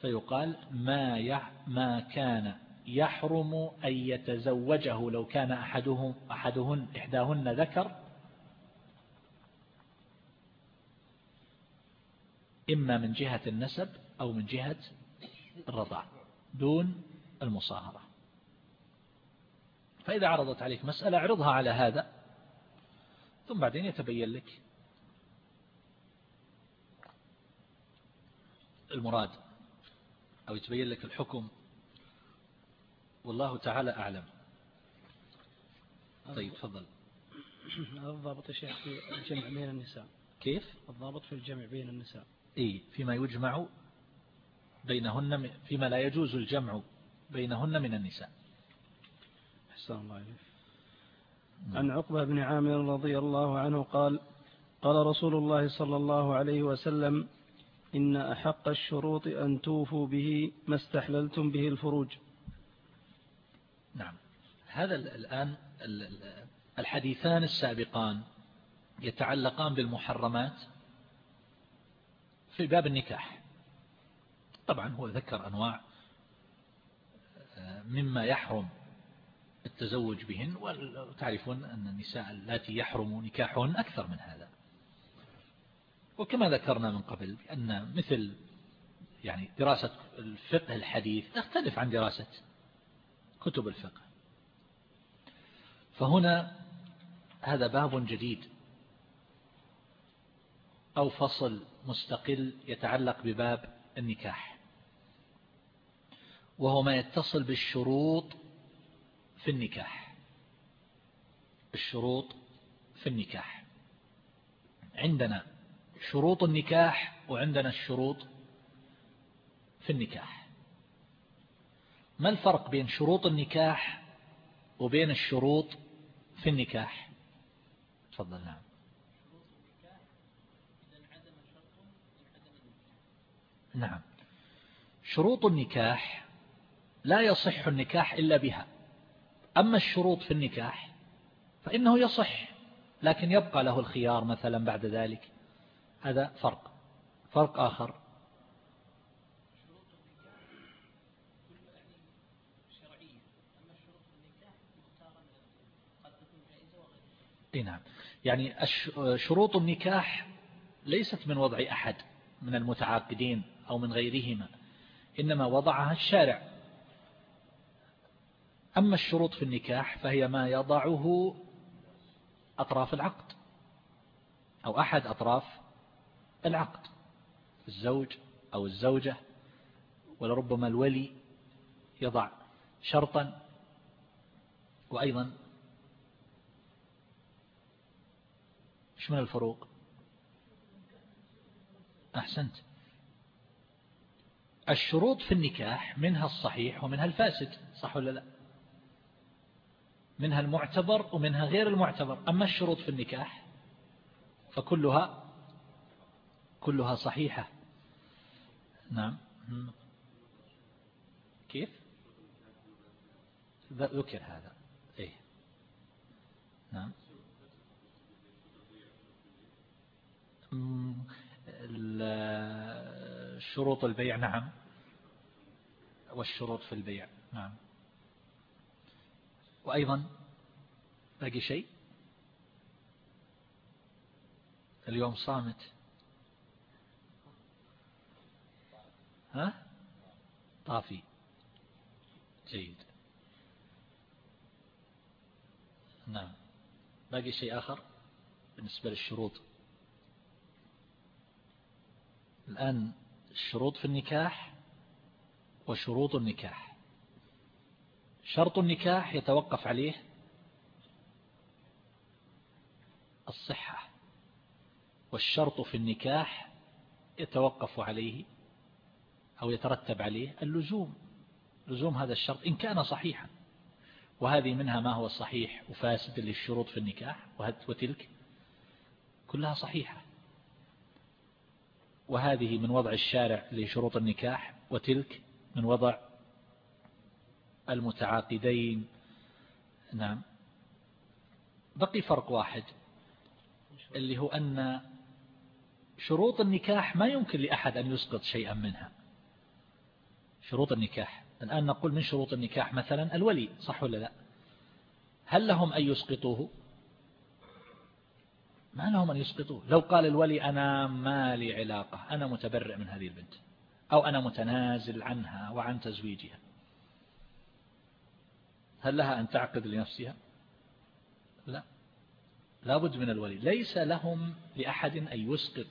فيقال ما ما كان يحرم أن يتزوجه لو كان أحدهم أحدهن إحداهن ذكر إما من جهة النسب أو من جهة الرضاع دون المصاهرة. فإذا عرضت عليك مسألة اعرضها على هذا ثم بعدين يتبين لك المراد أو يتبين لك الحكم. والله تعالى أعلم. طيب تفضل. الضابط يا شيخ في الجمع بين النساء. كيف؟ الضابط في الجمع بين النساء. إيه فيما يجمع بينهن فيما لا يجوز الجمع بينهن من النساء. أحسن الله عليك نعم. عن عقبة بن عامر رضي الله عنه قال قال رسول الله صلى الله عليه وسلم إن أحق الشروط أن توفوا به ما استحللتم به الفروج. نعم. هذا الآن الحديثان السابقان يتعلقان بالمحرمات في باب النكاح. طبعا هو ذكر أنواع آه، مما يحرم التزوج بهن وتعرفون أن النساء التي يحرم نكاحهن أكثر من هذا. وكما ذكرنا من قبل بأن مثل يعني دراسة الفقه الحديث تختلف عن دراسة كتب الفقه. فهنا هذا باب جديد أو فصل مستقل يتعلق بباب النكاح. وهو ما يتصل بالشروط في النكاح. الشروط في النكاح. عندنا شروط النكاح وعندنا الشروط في النكاح. ما الفرق بين شروط النكاح وبين الشروط في النكاح؟ تفضل نعم. نعم. شروط النكاح لا يصح النكاح إلا بها. أما الشروط في النكاح فإنه يصح لكن يبقى له الخيار مثلا بعد ذلك. هذا فرق. فرق آخر. نعم. يعني شروط النكاح ليست من وضع أحد من المتعاقدين. أو من غيرهما. إنما وضعها الشارع. أما الشروط في النكاح فهي ما يضعه أطراف العقد أو أحد أطراف العقد الزوج أو الزوجة ولربما الولي يضع شرطا وأيضا إيش من الفروق؟ أحسنت. الشروط في النكاح منها الصحيح ومنها الفاسد صح ولا لا؟ منها المعتبر ومنها غير المعتبر. أما الشروط في النكاح فكلها كلها صحيحة. نعم. كيف؟ ذكر هذا. إيه. نعم. شروط البيع نعم. والشروط في البيع. نعم. وأيضا باقي شيء؟ اليوم صامت. ها؟ طافي. جيد. نعم. باقي شيء آخر بالنسبة للشروط؟ الآن الشروط في النكاح وشروط النكاح. شرط النكاح يتوقف عليه الصحة والشرط في النكاح يتوقف عليه أو يترتب عليه اللزوم. لزوم هذا الشرط إن كان صحيحا. وهذه منها ما هو صحيح وفاسد للشروط في النكاح وتلك كلها صحيحة. وهذه من وضع الشارع لشروط النكاح وتلك من وضع المتعاقدين. نعم. بقي فرق واحد اللي هو أن شروط النكاح ما يمكن لأحد أن يسقط شيئا منها. شروط النكاح. الآن نقول من شروط النكاح مثلا الولي صح ولا لا؟ هل لهم أن يسقطوه؟ ما لهم أن يسقطوه. لو قال الولي أنا ما لي علاقة أنا متبرع من هذه البنت. أو أنا متنازل عنها وعن تزويجها. هل لها أن تعقد لنفسها؟ لا. لابد من الولي. ليس لهم لأحد أن يسقط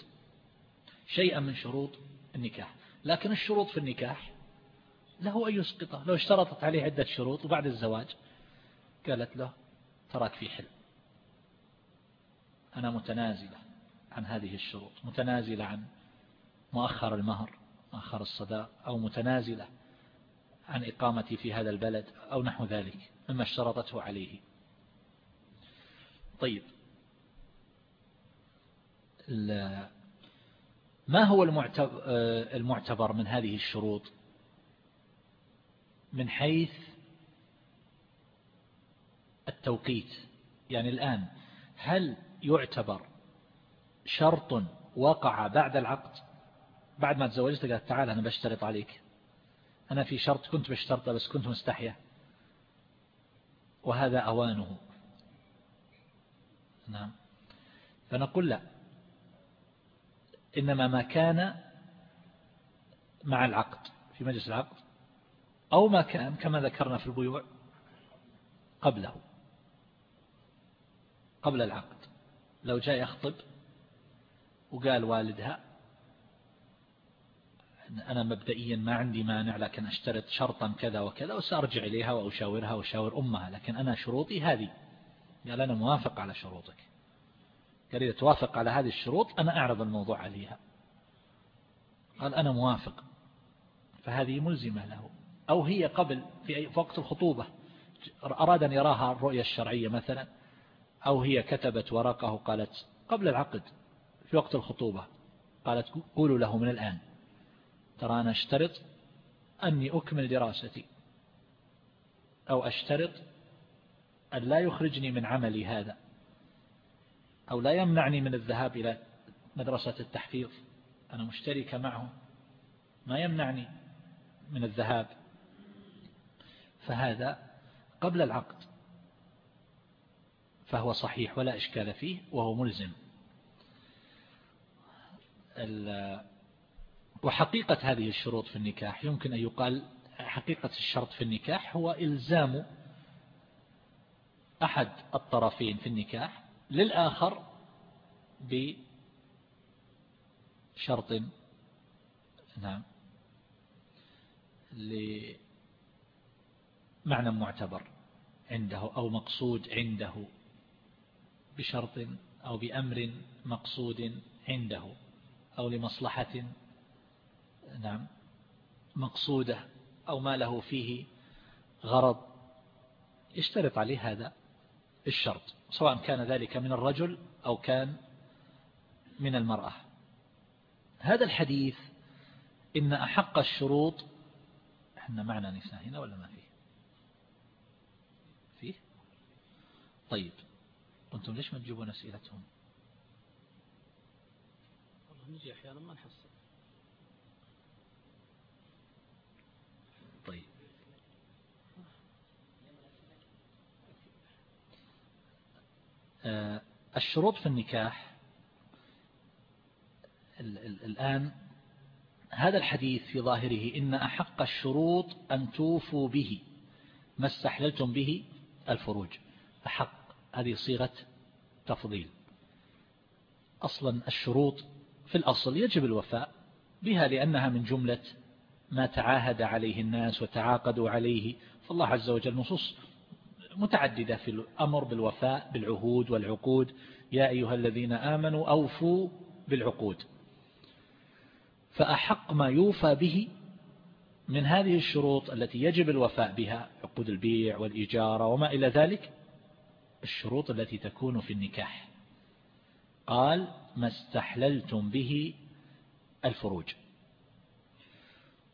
شيئا من شروط النكاح. لكن الشروط في النكاح له أن يسقطه. لو اشترطت عليه عدة شروط وبعد الزواج قالت له تراك في حلم أنا متنازلة عن هذه الشروط متنازلة عن مؤخر المهر. مؤخر الصداق أو متنازلة عن إقامتي في هذا البلد أو نحو ذلك مما اشترطته عليه. طيب. ما هو المعتبر من هذه الشروط؟ من حيث التوقيت. يعني الآن هل يعتبر شرط وقع بعد العقد بعد ما تزوجت قالت تعال أنا بشترط عليك. أنا في شرط كنت بشترطه بس كنت مستحية. وهذا أوانه. نعم. فنقول لا. إنما ما كان مع العقد في مجلس العقد أو ما كان كما ذكرنا في البيوع قبله. قبل العقد. لو جاء يخطب وقال والدها أنا مبدئيا ما عندي مانع لكن أشترط شرطا كذا وكذا وسأرجع إليها وأشاورها وأشاور أمها لكن أنا شروطي هذه. قال أنا موافق على شروطك. قال إذا توافق على هذه الشروط أنا أعرض الموضوع عليها. قال أنا موافق. فهذه ملزمة له. أو هي قبل في وقت الخطوبة. أراد أن يراها الرؤية الشرعية مثلا. أو هي كتبت ورقة قالت قبل العقد في وقت الخطوبة. قالت قولوا له من الآن. ترى أنا أشترط أني أكمل دراستي أو أشترط أن لا يخرجني من عملي هذا أو لا يمنعني من الذهاب إلى مدرسة التحفيظ. أنا مشتركة معه. ما يمنعني من الذهاب. فهذا قبل العقد. فهو صحيح ولا إشكال فيه وهو ملزم. وحقيقة هذه الشروط في النكاح يمكن أن يقال حقيقة الشرط في النكاح هو إلزام أحد الطرفين في النكاح للآخر بشرط نعم لمعنى معتبر عنده أو مقصود عنده بشرط أو بأمر مقصود عنده أو لمصلحة نعم مقصودة أو ما له فيه غرض يشترط عليه هذا الشرط سواء كان ذلك من الرجل أو كان من المرأة. هذا الحديث إن أحق الشروط إحنا معنا نساء هنا ولا ما فيه؟ فيه؟ طيب أنتم ليش ما تجيبون أسئلتهم؟ والله نجي أحيانا ما نحصل طيب آه، الشروط في النكاح الآن هذا الحديث في ظاهره إن أحق الشروط أن توفوا به ما استحللتم به؟ الفروج. أحق. هذه صيغة تفضيل. أصلا الشروط في الأصل يجب الوفاء بها لأنها من جملة ما تعاهد عليه الناس وتعاقدوا عليه فالله عز وجل نصوص متعددة في الأمر بالوفاء بالعهود والعقود. يا أيها الذين آمنوا أوفوا بالعقود. فأحق ما يوفى به من هذه الشروط التي يجب الوفاء بها عقود البيع والإجارة وما إلى ذلك الشروط التي تكون في النكاح. قال ما استحللتم به الفروج.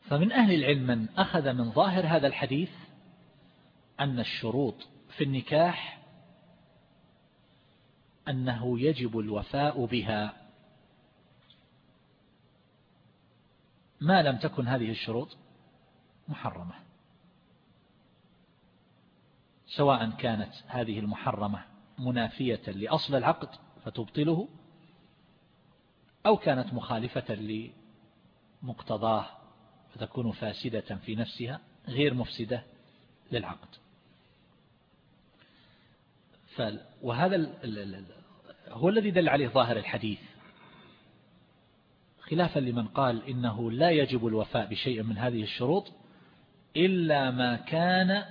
فمن أهل العلم من أخذ من ظاهر هذا الحديث أن الشروط في النكاح أنه يجب الوفاء بها. ما لم تكن هذه الشروط محرمة سواء كانت هذه المحرمة منافية لأصل العقد فتبطله أو كانت مخالفة لمقتضاه فتكون فاسدة في نفسها غير مفسدة للعقد. وهذا هو الذي دل عليه ظاهر الحديث. خلافا لمن قال إنه لا يجب الوفاء بشيء من هذه الشروط إلا ما كان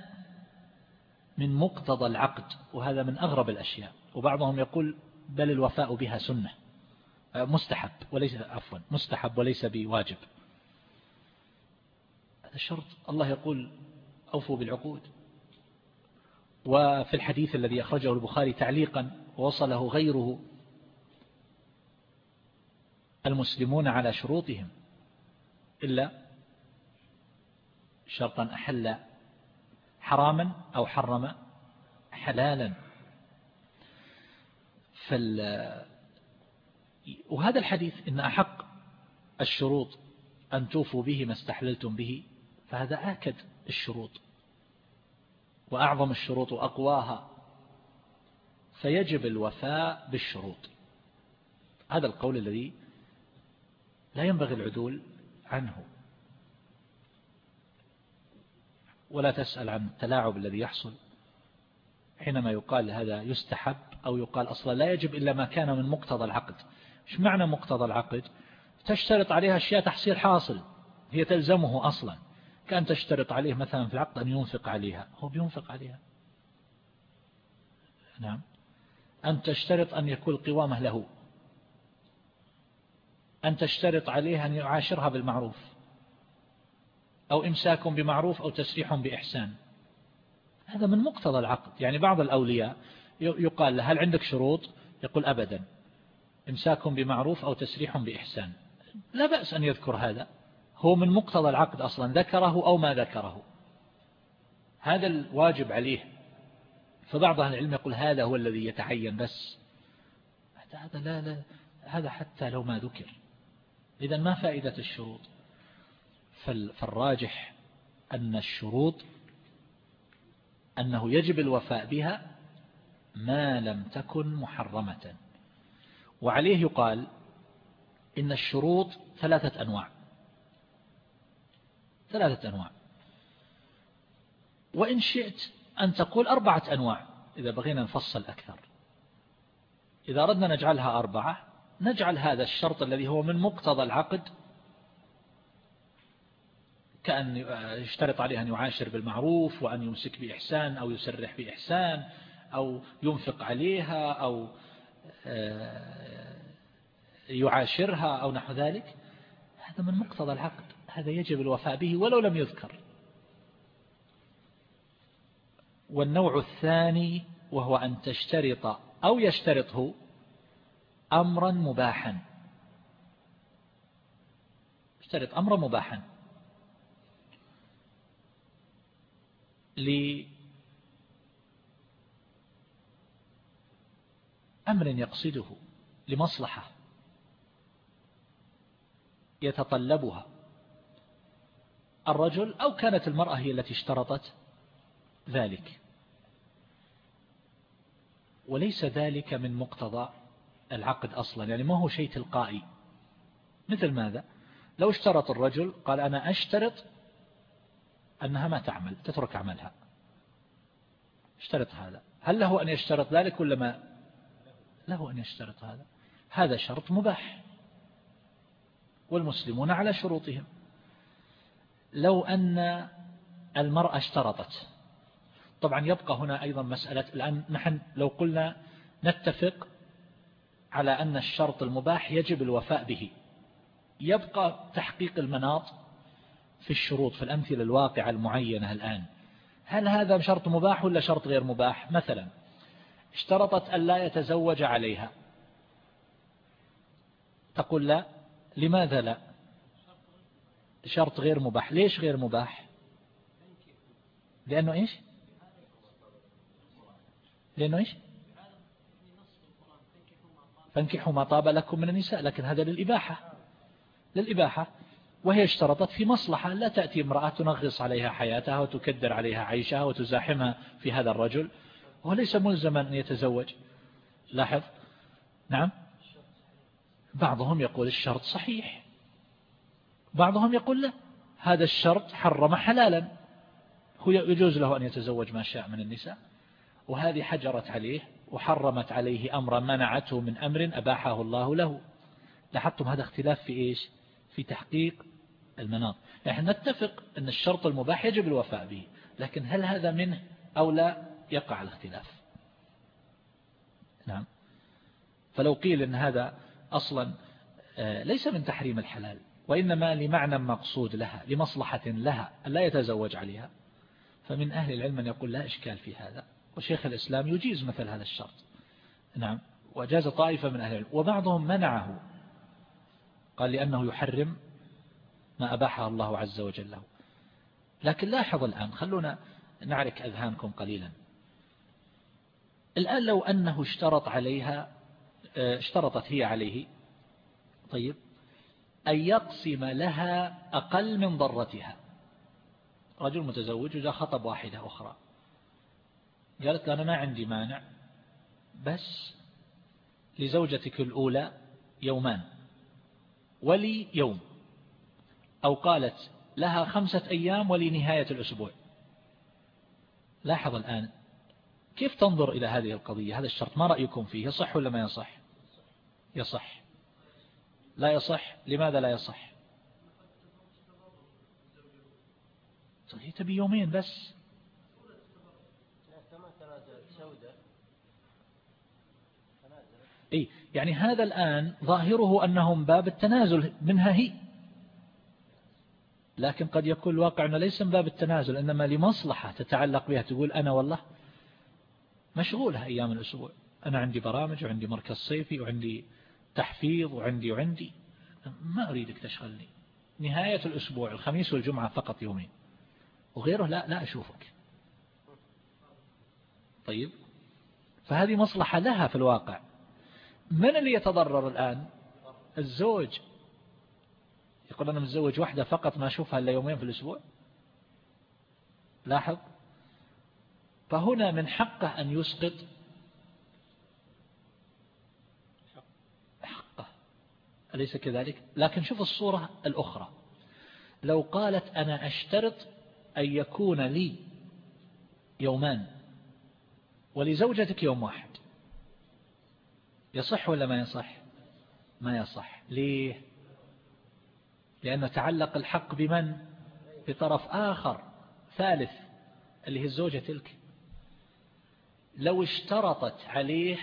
من مقتضى العقد وهذا من أغرب الأشياء. وبعضهم يقول بل الوفاء بها سنة. مستحب وليس عفوا مستحب وليس بواجب. هذا الشرط الله يقول أوفوا بالعقود. وفي الحديث الذي أخرجه البخاري تعليقا ووصله غيره المسلمون على شروطهم إلا شرطا أحل حراما أو حرم حلالا. فال وهذا الحديث إن أحق الشروط أن توفوا به ما استحللتم به فهذا آكد الشروط. وأعظم الشروط وأقواها فيجب الوفاء بالشروط. هذا القول الذي لا ينبغي العدول عنه. ولا تسأل عن التلاعب الذي يحصل. حينما يقال هذا يستحب أو يقال أصلا لا يجب إلا ما كان من مقتضى العقد. إيش معنى مقتضى العقد؟ تشترط عليها أشياء تحصيل حاصل هي تلزمه أصلا. كان تشترط عليه مثلا في العقد أن ينفق عليها. هو بينفق عليها. نعم. أن تشترط أن يكون قوامه له. أن تشترط عليه أن يعاشرها بالمعروف. أو إمساك بمعروف أو تسريح بإحسان. هذا من مقتضى العقد. يعني بعض الأولياء يقال له هل عندك شروط؟ يقول أبدا. إمساك بمعروف أو تسريح بإحسان. لا بأس أن يذكر هذا. هو من مقتضى العقد أصلا ذكره أو ما ذكره. هذا الواجب عليه. فبعض أهل العلم يقول هذا هو الذي يتعين بس. هذا لا لا هذا حتى لو ما ذكر. إذا ما فائدة الشروط؟ فالراجح أن الشروط أنه يجب الوفاء بها ما لم تكن محرمة. وعليه يقال إن الشروط ثلاثة أنواع. ثلاثة أنواع. وإن شئت أن تقول أربعة أنواع إذا بغينا نفصل أكثر. إذا أردنا نجعلها أربعة نجعل هذا الشرط الذي هو من مقتضى العقد كأن يشترط عليه أن يعاشر بالمعروف وأن يمسك بإحسان أو يسرح بإحسان أو ينفق عليها أو آه، يعاشرها أو نحو ذلك. هذا من مقتضى العقد. هذا يجب الوفاء به ولو لم يذكر. والنوع الثاني وهو أن تشترط أو يشترطه أمرا مباحا. اشترط أمرا مباحا. لأمر يقصده لمصلحة يتطلبها. الرجل أو كانت المرأة هي التي اشترطت ذلك. وليس ذلك من مقتضى العقد أصلا يعني ما هو شيء تلقائي. مثل ماذا؟ لو اشترط الرجل قال أنا أشترط أنها ما تعمل تترك عملها. اشترط هذا. هل له أن يشترط ذلك ولا ما؟ له أن يشترط هذا. هذا شرط مباح. والمسلمون على شروطهم. لو أن المرأة اشترطت. طبعا يبقى هنا أيضا مسألة. الآن نحن لو قلنا نتفق على أن الشرط المباح يجب الوفاء به. يبقى تحقيق المناط في الشروط في الأمثلة الواقعة المعينة الآن. هل هذا شرط مباح ولا شرط غير مباح؟ مثلا اشترطت أن لا يتزوج عليها. تقول لا لماذا لا؟ شرط غير مباح. ليش غير مباح؟ لأنه إيش؟ لأنه إيش؟ فانكحوا ما طاب لكم من النساء لكن هذا للإباحة. للإباحة. وهي اشترطت في مصلحة. لا تأتي امرأة تنغص عليها حياتها وتكدر عليها عيشها وتزاحمها في هذا الرجل. وهو ليس ملزما أن يتزوج. لاحظ؟ نعم. بعضهم يقول الشرط صحيح. بعضهم يقول لا هذا الشرط حرم حلالا. هو يجوز له أن يتزوج ما شاء من النساء وهذه حجرت عليه وحرمت عليه أمرا منعته من أمر أباحه الله له. لاحظتم هذا اختلاف في إيش؟ في تحقيق المناط. نحن نتفق أن الشرط المباح يجب الوفاء به لكن هل هذا منه أو لا؟ يقع الاختلاف. نعم. فلو قيل أن هذا أصلا آه، ليس من تحريم الحلال. وإنما لمعنى مقصود لها لمصلحة لها لا يتزوج عليها. فمن أهل العلم من يقول لا إشكال في هذا. وشيخ الإسلام يجيز مثل هذا الشرط. نعم وجاز طائفة من أهل العلم. وبعضهم منعه. قال لأنه يحرم ما أباحه الله عز وجل له. لكن لاحظ الآن خلونا نعرك أذهانكم قليلا. الآن لو أنه اشترط عليها آه، اشترطت هي عليه طيب أن يقسم لها أقل من ضرتها. رجل متزوج وجاء خطب واحدة أخرى. قالت أنا ما عندي مانع بس لزوجتك الأولى يومان ولي يوم أو قالت لها خمسة أيام ولنهاية الأسبوع. لاحظ الآن كيف تنظر إلى هذه القضية؟ هذا الشرط ما رأيكم فيه؟ يصح ولا ما يصح؟ يصح. لا يصح. لماذا لا يصح؟ هي تبي يومين بس. إيه يعني هذا الآن ظاهره أنهم باب التنازل منها هي. لكن قد يكون الواقع أنه ليس من باب التنازل إنما لمصلحة تتعلق بها تقول أنا والله مشغولة أيام الأسبوع. أنا عندي برامج وعندي مركز صيفي وعندي تحفيظ وعندي وعندي. ما أريدك تشغلني. نهاية الأسبوع الخميس والجمعة فقط يومين. وغيره لا لا أشوفك. طيب. فهذه مصلحة لها في الواقع. من اللي يتضرر الآن؟ الزوج. يقول أنا متزوج واحدة فقط ما أشوفها إلا يومين في الأسبوع. لاحظ. فهنا من حقه أن يسقط حقه أليس كذلك؟ لكن شوف الصورة الأخرى. لو قالت أنا أشترط أن يكون لي يومان ولزوجتك يوم واحد يصح ولا ما يصح؟ ما يصح. ليه؟ لأنه تعلق الحق بمن؟ بطرف آخر ثالث اللي هي الزوجة تلك. لو اشترطت عليه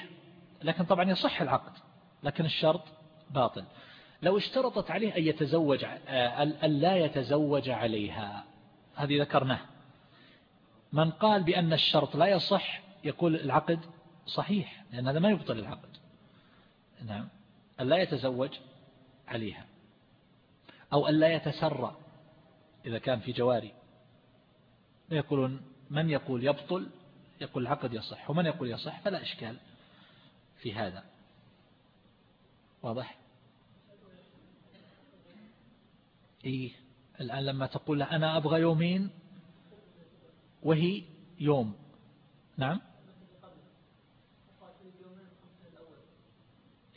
لكن طبعا يصح العقد لكن الشرط باطل. لو اشترطت عليه أن يتزوج أن لا يتزوج عليها. هذه ذكرناه. من قال بأن الشرط لا يصح يقول العقد صحيح لأن هذا ما يبطل العقد. نعم. أن لا يتزوج عليها. أو أن لا يتسرى إذا كان في جواري. يقولون من يقول يبطل يقول العقد يصح. ومن يقول يصح فلا إشكال في هذا. واضح؟ إيه الآن لما تقول له أنا أبغى يومين وهي يوم. نعم؟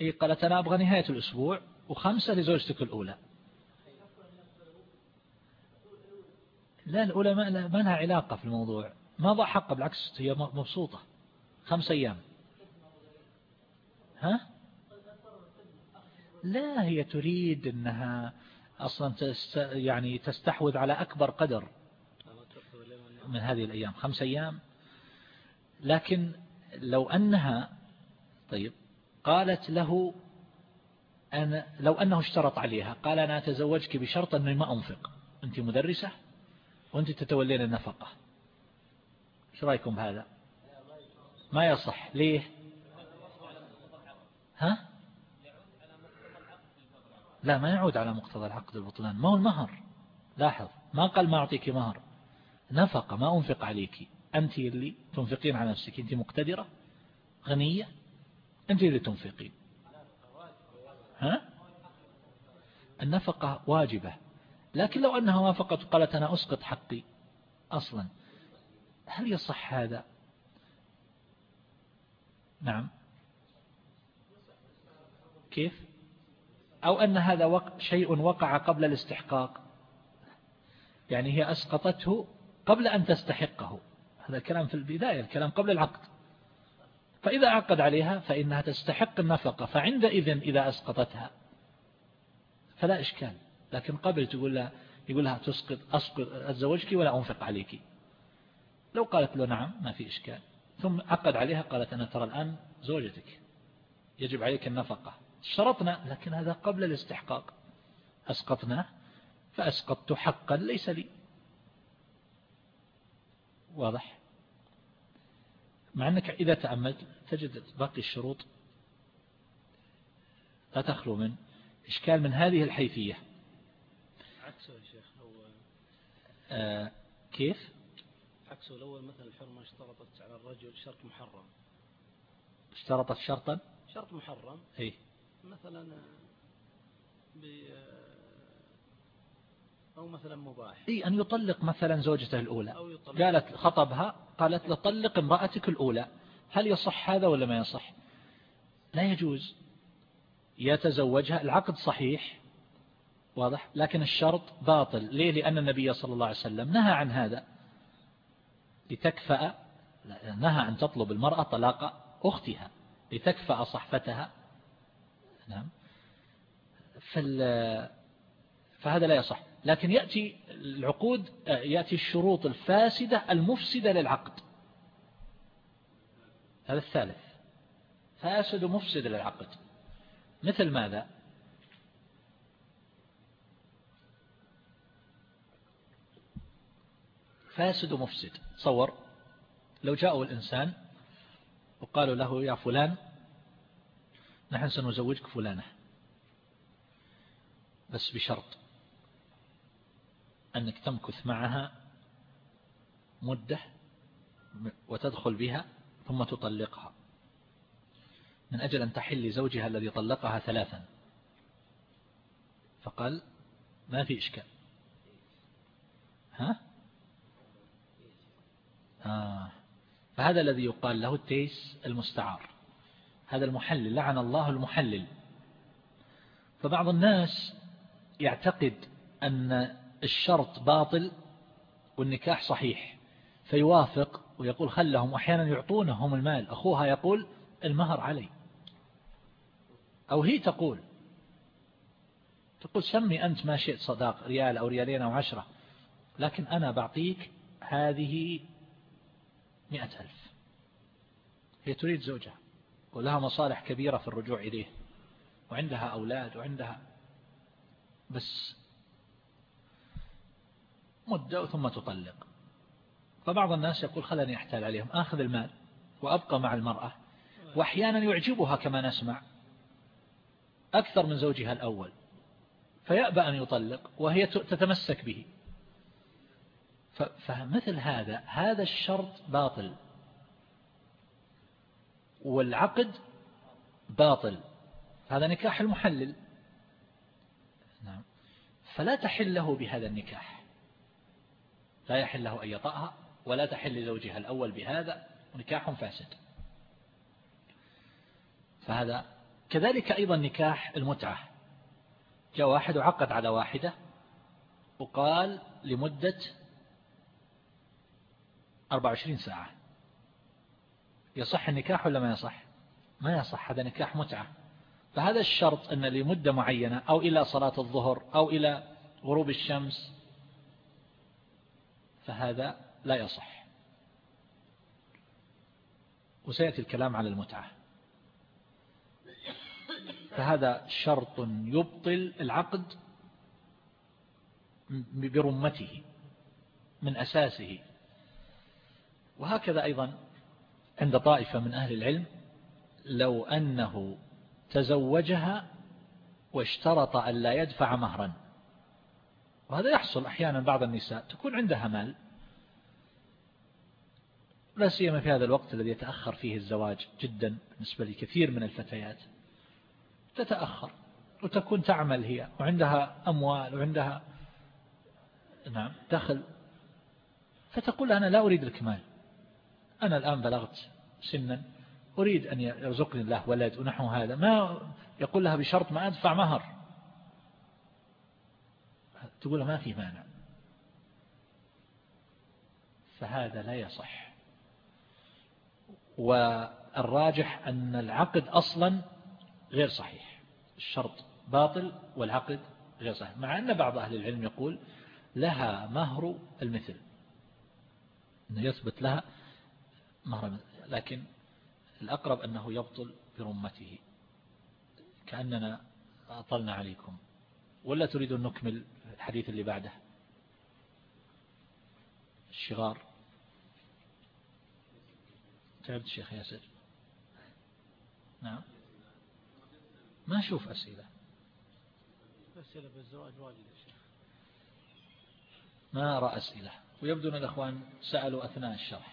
إيه قالت أنا أبغى نهاية الأسبوع وخمسة لزوجتك الأولى. لا الأولى ما لها علاقة في الموضوع. ما حقه بالعكس هي مبسوطة. خمس أيام. ها؟ لا هي تريد أنها أصلا يعني تستحوذ على أكبر قدر من هذه الأيام. خمس أيام. لكن لو أنها طيب قالت له أنا لو أنه اشترط عليها قال أنا أتزوجك بشرط أني ما أنفق. أنت مدرسة وأنت تتولين النفقة. إيش رأيكم بهذا؟ ما يصح. ليه؟ ها؟ لا ما يعود على مقتضى العقد البطلان. ما هو المهر؟ لاحظ ما قال ما أعطيك مهر. نفقة ما أنفق عليك. أنت اللي تنفقين على نفسك. أنت مقتدرة؟ غنية؟ أنت اللي تنفقين. ها؟ النفقة واجبة. لكن لو أنها وافقت وقالت أنا أسقط حقي أصلا هل يصح هذا؟ نعم. كيف؟ أو أن هذا وق... شيء وقع قبل الاستحقاق. يعني هي أسقطته قبل أن تستحقه. هذا الكلام في البداية الكلام قبل العقد. فإذا عقد عليها فإنها تستحق النفقة فعندئذ إذا أسقطتها. فلا إشكال. لكن قبل تقول لها يقول لها تسقط أسقط أتزوجك ولا أنفق عليك. لو قالت له نعم ما في إشكال. ثم عقد عليها قالت أنا ترى الآن زوجتك. يجب عليك النفقة. شرطنا لكن هذا قبل الاستحقاق. أسقطناه فأسقطت حقا ليس لي. واضح؟ مع أنك إذا تأملت تجد باقي الشروط. لا تخلو من إشكال من هذه الحيثية. عكسه يا شيخ لو آه كيف؟ عكسه الأول مثلا الحرمة اشترطت على الرجل شرط محرم. اشترطت شرطا؟ شرط محرم. اي مثلا ب أو مثلا مباح. إي أن يطلق مثلا زوجته الأولى. أو يطلق. قالت خطبها قالت لطلق امرأتك الأولى. هل يصح هذا ولا ما يصح؟ لا يجوز. يتزوجها. العقد صحيح. واضح. لكن الشرط باطل. ليه؟ لأن النبي صلى الله عليه وسلم نهى عن هذا. لتكفأ نهى أن تطلب المرأة طلاق أختها. لتكفأ صحفتها. نعم. فهذا لا يصح. لكن يأتي العقود يأتي الشروط الفاسدة المفسدة للعقد. هذا الثالث. فاسد مفسد للعقد. مثل ماذا؟ فاسد مفسد. تصور لو جاءوا الإنسان وقالوا له يا فلان نحن سنزوجك فلانة. بس بشرط أنك تمكث معها مدة وتدخل بها ثم تطلقها. من أجل أن تحل لزوجها الذي طلقها ثلاثا. فقال ما في إشكال. ها؟ آه. فهذا الذي يقال له التيس المستعار. هذا المحلل لعن الله المحلل. فبعض الناس يعتقد أن الشرط باطل والنكاح صحيح فيوافق ويقول خلهم أحيانا يعطونهم المال. أخوها يقول المهر علي. أو هي تقول تقول سمي أنت ما شئت صداق ريال أو ريالين أو عشرة لكن أنا بعطيك هذه مئة ألف. هي تريد زوجها. ولها مصالح كبيرة في الرجوع إليه وعندها أولاد وعندها بس مدة ثم تطلق. فبعض الناس يقول خلني أحتال عليهم آخذ المال وأبقى مع المرأة وأحيانا يعجبها كما نسمع أكثر من زوجها الأول فيأبى أن يطلق وهي تتمسك به. فمثل هذا هذا الشرط باطل. والعقد باطل. هذا نكاح المحلل. نعم. فلا تحل له بهذا النكاح. لا يحل له أن يطأها ولا تحل لزوجها الأول بهذا. نكاح فاسد. فهذا كذلك أيضا نكاح المتعة. جاء واحد وعقد على واحدة وقال لمدة 24 ساعة. يصح النكاح ولا ما يصح؟ ما يصح هذا نكاح متعة. فهذا الشرط أن لمدة معينة أو إلى صلاة الظهر أو إلى غروب الشمس فهذا لا يصح. وسيأتي الكلام على المتعة. فهذا شرط يبطل العقد برمته من أساسه. وهكذا أيضا عند طائفة من أهل العلم لو أنه تزوجها واشترط أن لا يدفع مهرا. وهذا يحصل أحيانا بعض النساء تكون عندها مال. لا سيما في هذا الوقت الذي يتأخر فيه الزواج جدا بالنسبة لكثير من الفتيات. تتأخر وتكون تعمل هي وعندها أموال وعندها نعم دخل. فتقول أنا لا أريد لك مال. أنا الآن بلغت سنا أريد أن يرزقني الله ولد ونحو هذا. ما يقول لها بشرط ما أدفع مهر. تقول ما في مانع. فهذا لا يصح. والراجح أن العقد أصلا غير صحيح. الشرط باطل والعقد غير صحيح. مع أن بعض أهل العلم يقول لها مهر المثل. أنه يثبت لها مهر المثل لكن الأقرب أنه يبطل برمته. كأننا أطلنا عليكم. ولا تريدون نكمل الحديث اللي بعده؟ الشغار. تعبت الشيخ ياسر. نعم. ما أشوف أسئلة. أسئلة بالزواج واجد شيخ. ما أرى أسئلة. ويبدو أن الأخوان سألوا أثناء الشرح.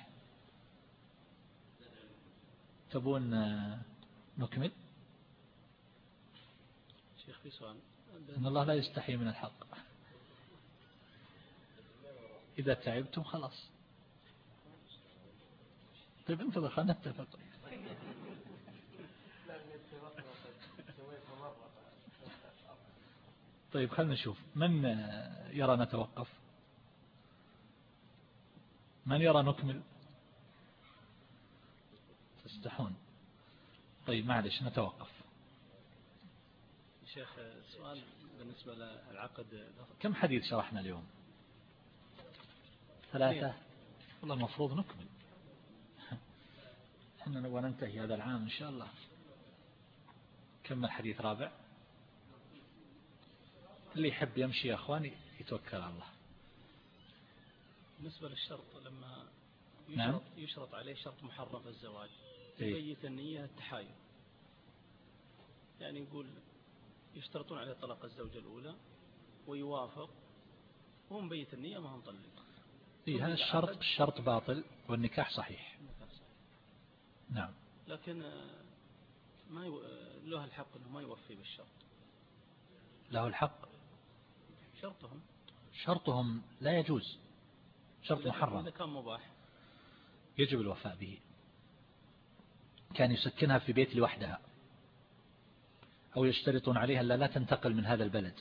تبون نكمل؟ شيخ في سؤال. إن الله لا يستحي من الحق. إذا تعبتم خلاص. طيب انتظر خلنا نتفق. طيب خلنا نشوف. من يرى نتوقف؟ من يرى نكمل؟ تستحون طيب معلش نتوقف. شيخ سؤال بالنسبة للعقد. كم حديث شرحنا اليوم؟ ثلاثة. والله المفروض نكمل. إحنا نبغى ننتهي هذا العام إن شاء الله. كم الحديث؟ رابع. اللي يحب يمشي يا أخواني يتوكل على الله. بالنسبة للشرط لما يشرط, نعم. يشرط عليه شرط محرم الزواج. إيه. يبيت النية التحايل يعني يقول يشترطون عليه طلاق الزوجة الأولى ويوافق وهو مبيت النية ما هو مطلق إيه هذا الشرط الشرط باطل والنكاح صحيح. نعم. لكن آه، ما يو... آه، له الحق أنه ما يوفي بالشرط. له الحق؟ شرطهم. شرطهم لا يجوز. شرط محرم. إذا كان مباح. يجب الوفاء به. كان يسكنها في بيت لوحدها أو يشترطون عليها لا لا تنتقل من هذا البلد.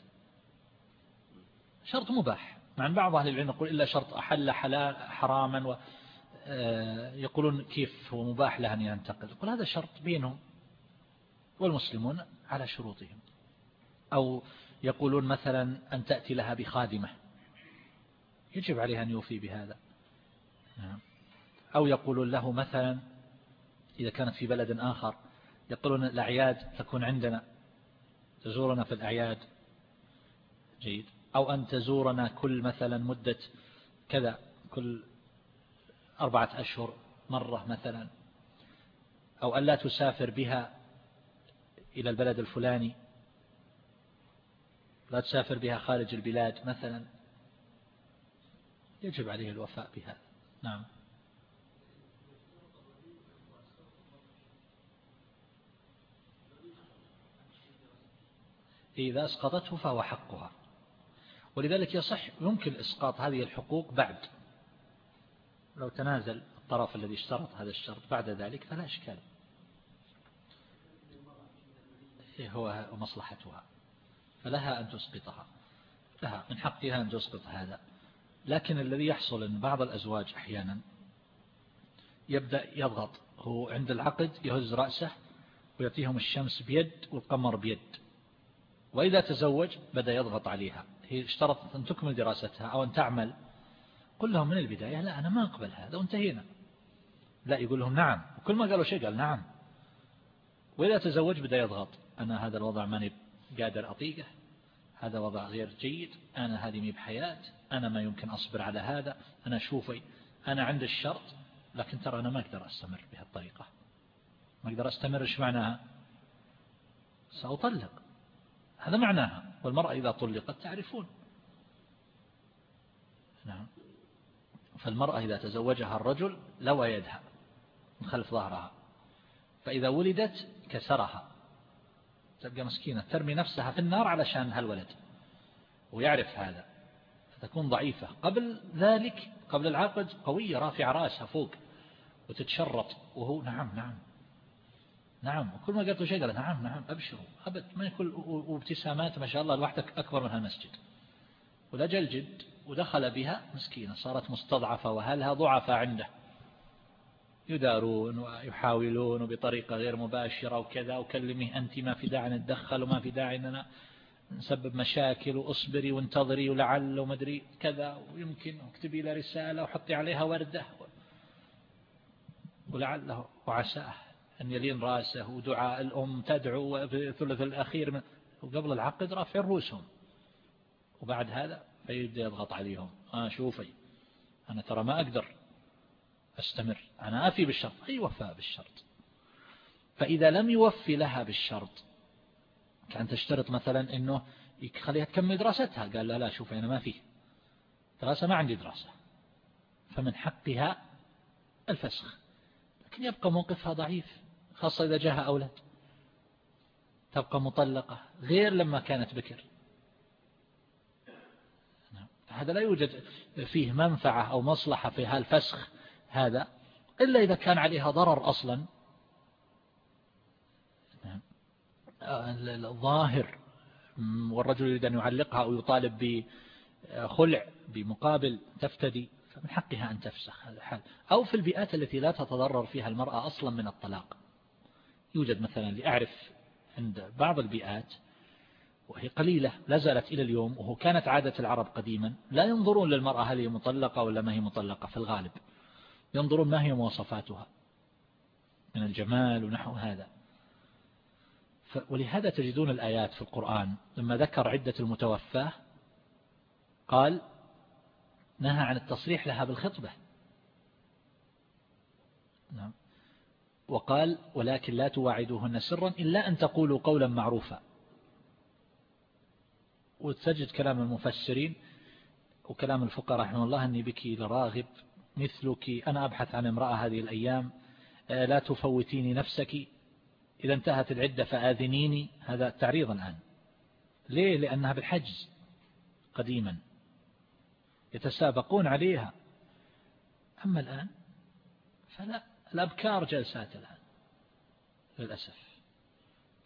شرط مباح. مع أن بعض أهل العلم يقول إلا شرط أحل حلال حراما و آه، يقولون كيف هو مباح لها أن ينتقل. يقول هذا شرط بينهم والمسلمون على شروطهم. أو يقولون مثلا أن تأتي لها بخادمة. يجب عليها أن يوفي بهذا. نعم. أو يقولون له مثلا إذا كانت في بلد آخر يقولون الأعياد تكون عندنا. تزورنا في الأعياد. جيد. أو أن تزورنا كل مثلا مدة كذا كل أربعة أشهر مرة مثلا. أو أن لا تسافر بها إلى البلد الفلاني. لا تسافر بها خارج البلاد مثلا. يجب عليه الوفاء بهذا. نعم. إذا أسقطته فهو حقها. ولذلك يصح يمكن إسقاط هذه الحقوق بعد. لو تنازل الطرف الذي اشترط هذا الشرط بعد ذلك فلا إشكال. إيه هو مصلحتها. فلها أن تسقطها. لها من حقها أن تسقط هذا. لكن الذي يحصل أن بعض الأزواج أحيانا يبدأ يضغط هو عند العقد يهز رأسه ويعطيهم الشمس بيد والقمر بيد. وإذا تزوج بدأ يضغط عليها. هي اشترطت أن تكمل دراستها أو أن تعمل. قل لهم من البداية؟ لا أنا ما أقبل هذا وانتهينا. لا يقول لهم نعم. وكل ما قالوا شيء قال نعم. وإذا تزوج بدأ يضغط. أنا هذا الوضع ماني قادر أطيقه. هذا وضع غير جيد. أنا هذه مي بحياة. أنا ما يمكن أصبر على هذا. أنا شوفي أنا عند الشرط لكن ترى أنا ما أقدر أستمر بهالطريقة. ما أقدر أستمر إيش معناها؟ سأطلق. هذا معناها. والمرأة إذا طلقت تعرفون. نعم. فالمرأة إذا تزوجها الرجل لوى يدها من خلف ظهرها. فإذا ولدت كسرها. تبقى مسكينة. ترمي نفسها في النار علشان هالولد. ويعرف هذا. فتكون ضعيفة. قبل ذلك قبل العقد قوية رافعة رأسها فوق. وتتشرط. وهو نعم نعم. نعم وكل ما قلت قال نعم نعم أبشروا. أبد ما يكون وابتسامات ما شاء الله لوحدك أكبر من هالمسجد. ولجل جد ودخل بها مسكينة صارت مستضعفة وهلها ضعفة عنده. يدارون ويحاولون بطريقة غير مباشرة وكذا وكلمه أنت ما في داعي نتدخل وما في داعي أننا نسبب مشاكل وأصبري وانتظري ولعل ومدري كذا ويمكن اكتبي له رسالة وحطي عليها وردة. ولعله وعساه. أن يلين رأسه ودعاء الأم تدعو في الثلث الأخير وقبل العقد رافع رؤوسهم. وبعد هذا فيبدأ يضغط عليهم. آه شوفي. أنا ترى ما أقدر. أستمر. أنا أفي بالشرط. أي وفاء بالشرط. فإذا لم يوفي لها بالشرط كان تشترط مثلا أنه يخليها تكمل دراستها. قال لا لا شوفي أنا ما فيه. دراسة ما عندي دراسة. فمن حقها الفسخ. لكن يبقى موقفها ضعيف. خاصة إذا جاءها أولاد. تبقى مطلقة غير لما كانت بكر. نعم. هذا لا يوجد فيه منفعة أو مصلحة في هالفسخ هذا إلا إذا كان عليها ضرر أصلا. نعم. الظاهر والرجل يريد أن يعلقها أو يطالب بخلع بمقابل تفتدي فمن حقها أن تفسخ هذا حال أو في البيئات التي لا تتضرر فيها المرأة أصلا من الطلاق. يوجد مثلا لأعرف عند بعض البيئات وهي قليلة لا زالت إلى اليوم وهو كانت عادة العرب قديما لا ينظرون للمرأة هل هي مطلقة ولا ما هي مطلقة في الغالب ينظرون ما هي مواصفاتها من الجمال ونحو هذا. ولهذا تجدون الآيات في القرآن لما ذكر عدة المتوفاة قال نهى عن التصريح لها بالخطبة. نعم. وقال ولكن لا تواعدوهن سرا إلا أن تقولوا قولا معروفا. وتجد كلام المفسرين وكلام الفقهاء رحمه الله أني بك لراغب مثلك. أنا أبحث عن امرأة هذه الأيام. آه، لا تفوتيني نفسك. إذا انتهت العدة فآذنيني. هذا تعريض الآن. ليه؟ لأنها بالحجز قديما. يتسابقون عليها. أما الآن فلا. الأبكار جلسات الآن للأسف.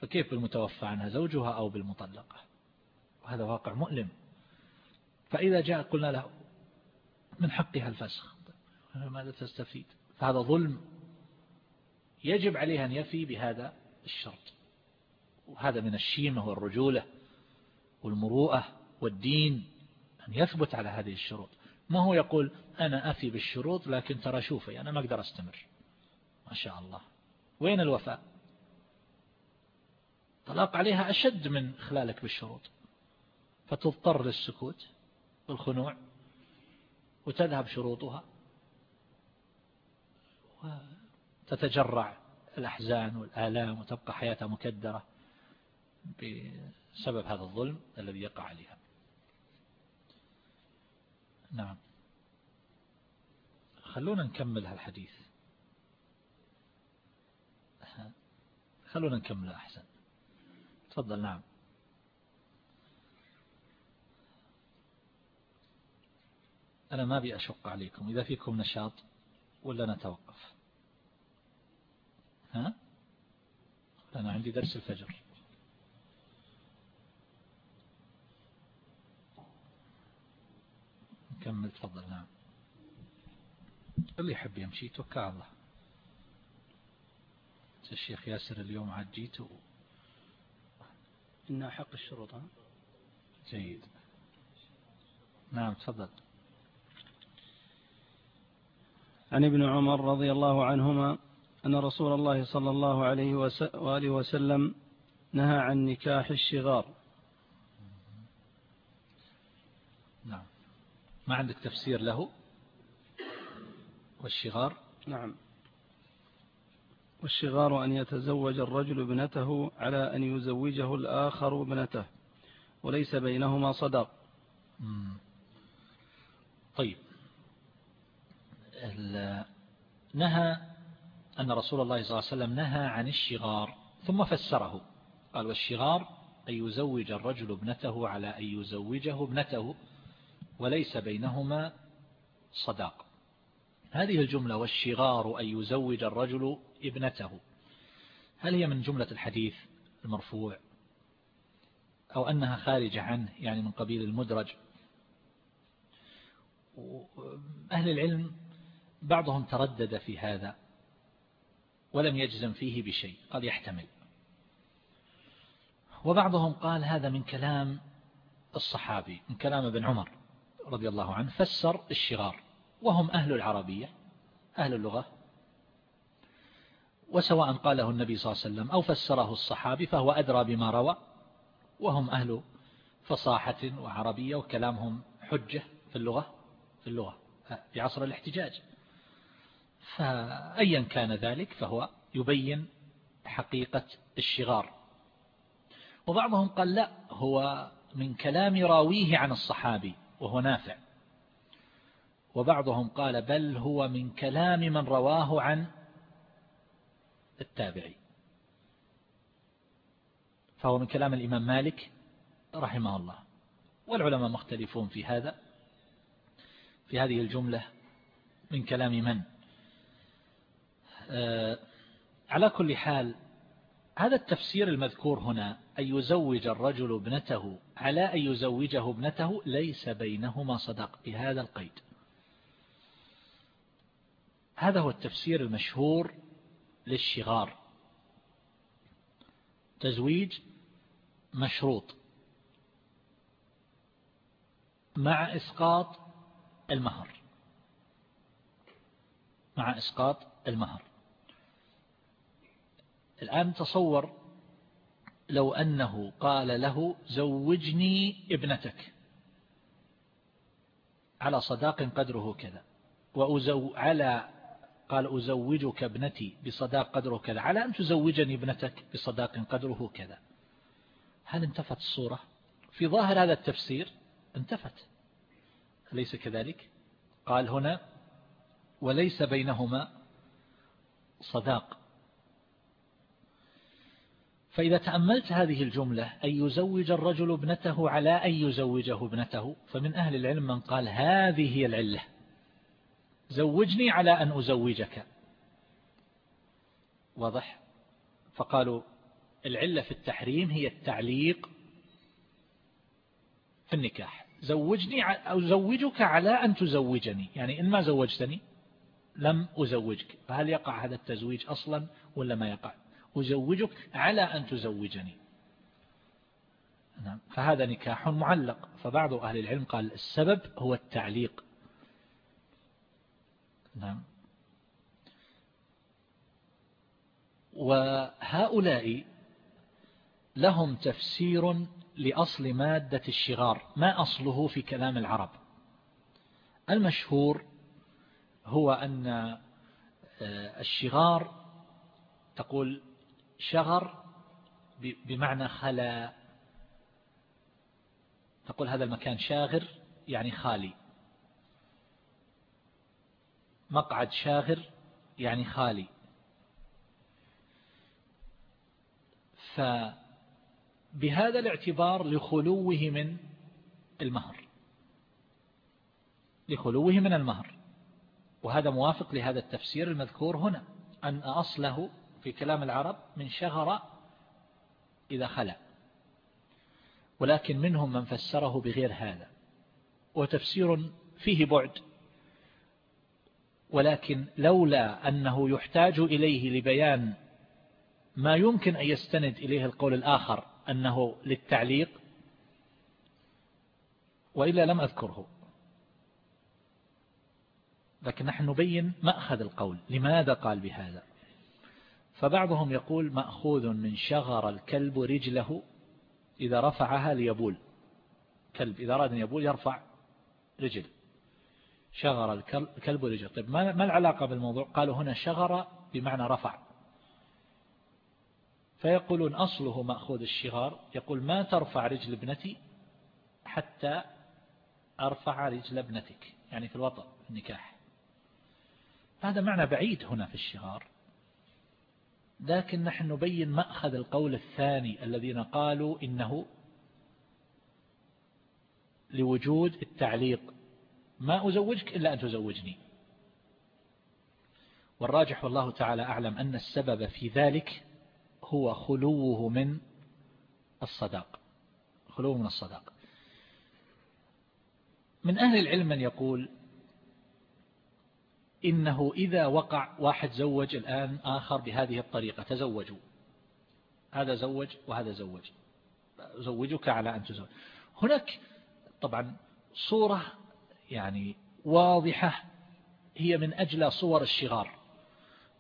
فكيف بالمتوفى عنها زوجها أو بالمطلقة؟ وهذا واقع مؤلم. فإذا جاء قلنا له من حقها الفسخ؟ ماذا تستفيد؟ فهذا ظلم يجب عليه أن يفي بهذا الشرط. وهذا من الشيمة والرجولة والمروءة والدين أن يثبت على هذه الشروط. ما هو يقول أنا أفي بالشروط لكن ترى شوفي أنا ما أقدر أستمر. ما شاء الله. وين الوفاء؟ طلاق عليها أشد من خلالك بالشروط. فتضطر للسكوت والخنوع وتذهب شروطها وتتجرع الأحزان والآلام وتبقى حياتها مكدرة بسبب هذا الظلم الذي يقع عليها. نعم. خلونا نكمل هالحديث. خلونا نكمل أحسن. تفضل نعم. أنا ما بي أشق عليكم. إذا فيكم نشاط ولا نتوقف. ها؟ أنا عندي درس الفجر. نكمل تفضل نعم. اللي يحب يمشي توكل على الله. الشيخ ياسر اليوم عاد جيت و... إنها حق الشروط ها؟ جيد. نعم تفضل. عن ابن عمر رضي الله عنهما أن رسول الله صلى الله عليه وآله وسلم نهى عن نكاح الشغار. نعم. ما عندك تفسير له؟ والشغار؟ نعم. والشغار أن يتزوج الرجل ابنته على أن يزوجه الآخر ابنته وليس بينهما صداق طيب. نهى أن رسول الله صلى الله عليه وسلم نهى عن الشغار ثم فسره. قال والشغار أن يزوج الرجل ابنته على أن يزوجه ابنته وليس بينهما صداق هذه الجملة والشغار أن يزوج الرجل ابنته. هل هي من جملة الحديث المرفوع؟ أو أنها خارجة عنه يعني من قبيل المدرج؟ أهل العلم بعضهم تردد في هذا ولم يجزم فيه بشيء قال يحتمل. وبعضهم قال هذا من كلام الصحابي من كلام ابن عمر رضي الله عنه فسر الشغار. وهم أهل العربية أهل اللغة. وسواء قاله النبي صلى الله عليه وسلم أو فسره الصحابي فهو أدرى بما روى وهم أهل فصاحة وعربية وكلامهم حجة في اللغة في اللغة في عصر الاحتجاج. فأيا كان ذلك فهو يبين حقيقة الشغار. وبعضهم قال لا هو من كلام راويه عن الصحابي وهو نافع. وبعضهم قال بل هو من كلام من رواه عن التابعي. فهو من كلام الإمام مالك رحمه الله. والعلماء مختلفون في هذا في هذه الجملة من كلام من؟ آه، على كل حال هذا التفسير المذكور هنا أن يزوج الرجل ابنته على أن يزوجه ابنته ليس بينهما صدق بهذا القيد. هذا هو التفسير المشهور للشغار. تزويج مشروط مع إسقاط المهر. مع إسقاط المهر. الآن تصور لو أنه قال له زوجني ابنتك. على صداق قدره كذا. وأزو على قال أزوجك ابنتي بصداق قدره كذا. على أن تزوجني ابنتك بصداق قدره كذا. هل انتفت الصورة؟ في ظاهر هذا التفسير انتفت. أليس كذلك؟ قال هنا وليس بينهما صداق. فإذا تأملت هذه الجملة أن يزوج الرجل ابنته على أن يزوجه ابنته فمن أهل العلم من قال هذه هي العلة. زوجني على أن أزوجك. واضح؟ فقالوا العلة في التحريم هي التعليق في النكاح. زوجني أو زوجك على أن تزوجني. يعني إن ما زوجتني لم أزوجك. فهل يقع هذا التزويج أصلا ولا ما يقع؟ أزوجك على أن تزوجني. نعم. فهذا نكاح معلق. فبعض أهل العلم قال السبب هو التعليق. نعم. وهؤلاء لهم تفسير لأصل مادة الشغار. ما أصله في كلام العرب؟ المشهور هو أن آه، الشغار تقول شغر بمعنى خلا. تقول هذا المكان شاغر يعني خالي. مقعد شاغر يعني خالي. فبهذا الاعتبار لخلوه من المهر. لخلوه من المهر. وهذا موافق لهذا التفسير المذكور هنا أن أصله في كلام العرب من شغر إذا خلع ولكن منهم من فسره بغير هذا. وتفسير فيه بعد. ولكن لولا أنه يحتاج إليه لبيان ما يمكن أن يستند إليه القول الآخر أنه للتعليق وإلا لم أذكره. لكن نحن نبين مأخذ القول لماذا قال بهذا؟ فبعضهم يقول مأخوذ من شغر الكلب رجله إذا رفعها ليبول. كلب إذا أراد أن يبول يرفع رجل. شغر الكلب رجل طيب ما العلاقة بالموضوع؟ قالوا هنا شغر بمعنى رفع. فيقولون أصله مأخوذ الشغار. يقول ما ترفع رجل ابنتي حتى أرفع رجل ابنتك. يعني في الوطأ النكاح. هذا معنى بعيد هنا في الشغار. لكن نحن نبين مأخذ القول الثاني الذين قالوا إنه لوجود التعليق. ما أزوجك إلا أن تزوجني. والراجح والله تعالى أعلم أن السبب في ذلك هو خلوه من الصداق. خلوه من الصداق. من أهل العلم من يقول إنه إذا وقع واحد زوج الآن آخر بهذه الطريقة تزوجوا. هذا زوج وهذا زوج. زوجك على أن تزوج. هناك طبعا صورة واضحة هي من أجل صور الشغار.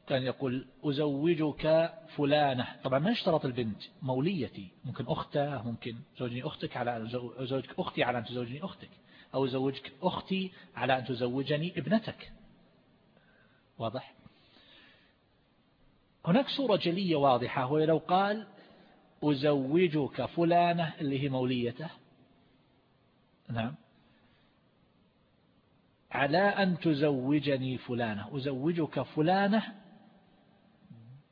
كان يقول أزوجك فلانة. طبعا ما اشترط البنت موليتي. ممكن أختة ممكن زوجني أختك على أزوجك أختي على أن تزوجني أختك. أو زوجك أختي على أن تزوجني ابنتك. واضح؟ هناك صورة جلية واضحة هو لو قال أزوجك فلانة اللي هي موليته. نعم. على أن تزوجني فلانة. أزوجك فلانة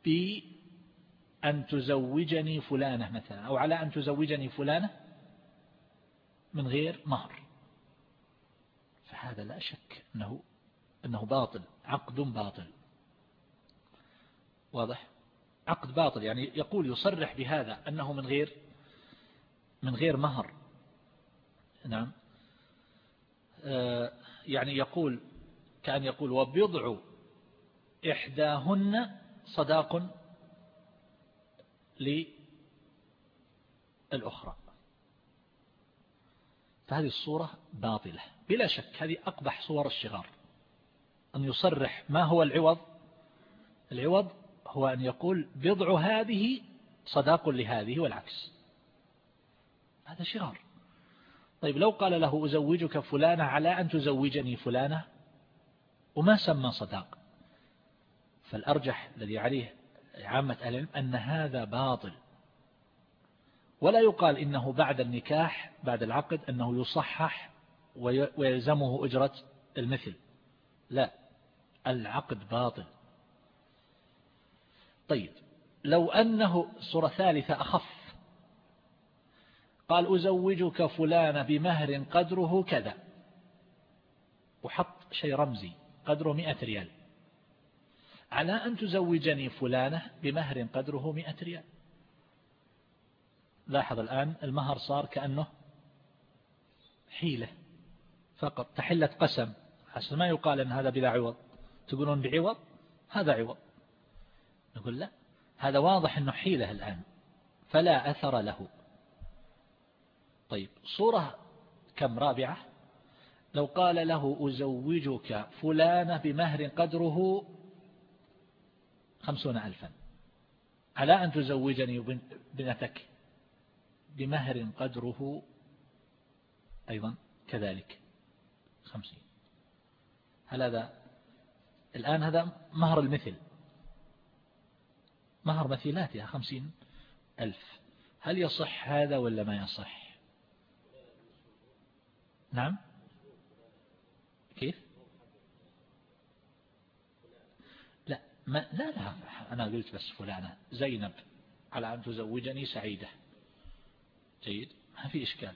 بأن تزوجني فلانة مثلا أو على أن تزوجني فلانة من غير مهر فهذا لا شك أنه, أنه باطل عقد باطل. واضح؟ عقد باطل يعني يقول يصرح بهذا أنه من غير من غير مهر نعم. آه، يعني يقول كأن يقول وبضع إحداهن صداق للأخرى. فهذه الصورة باطلة بلا شك هذه أقبح صور الشغار أن يصرح ما هو العوض. العوض هو أن يقول بضع هذه صداق لهذه والعكس. هذا شغار. طيب لو قال له أزوجك فلانة على أن تزوجني فلانة؟ وما سمى صداق. فالأرجح الذي عليه عامة العلم أن هذا باطل. ولا يقال إنه بعد النكاح بعد العقد أنه يصحح ويلزمه أجرة المثل. لا العقد باطل. طيب لو أنه صورة ثالثة أخف قال أزوجك فلان بمهر قدره كذا. وحط شيء رمزي قدره مئة ريال. على أن تزوجني فلانة بمهر قدره مئة ريال. لاحظ الآن المهر صار كأنه حيلة فقط تحلة قسم. حسن ما يقال أن هذا بلا عوض. تقولون بعوض؟ هذا عوض. نقول لا هذا واضح أنه حيلة الآن فلا أثر له. طيب صورة كم؟ رابعة. لو قال له أزوجك فلانة بمهر قدره خمسون ألفا. على أن تزوجني بنتك بمهر قدره أيضا كذلك خمسين. هل هذا الآن هذا مهر المثل. مهر مثيلاتها خمسين ألف. هل يصح هذا ولا ما يصح؟ نعم. كيف؟ لا ما لا لا أنا قلت بس فلانة زينب على أن تزوجني سعيدة. جيد؟ ما في إشكال.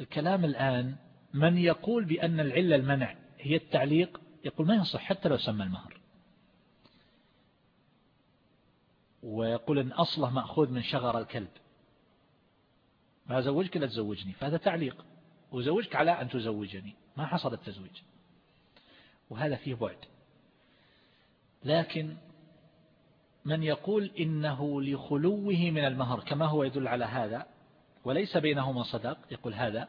الكلام الآن من يقول بأن العلة المنع هي التعليق؟ يقول ما ينصح حتى لو سمى المهر. ويقول أن أصله مأخوذ من شغر الكلب. ما زوجك لا تزوجني فهذا تعليق. أزوجك على أن تزوجني. ما حصل التزويج. وهذا فيه بعد. لكن من يقول إنه لخلوه من المهر كما هو يدل على هذا وليس بينهما صدق يقول هذا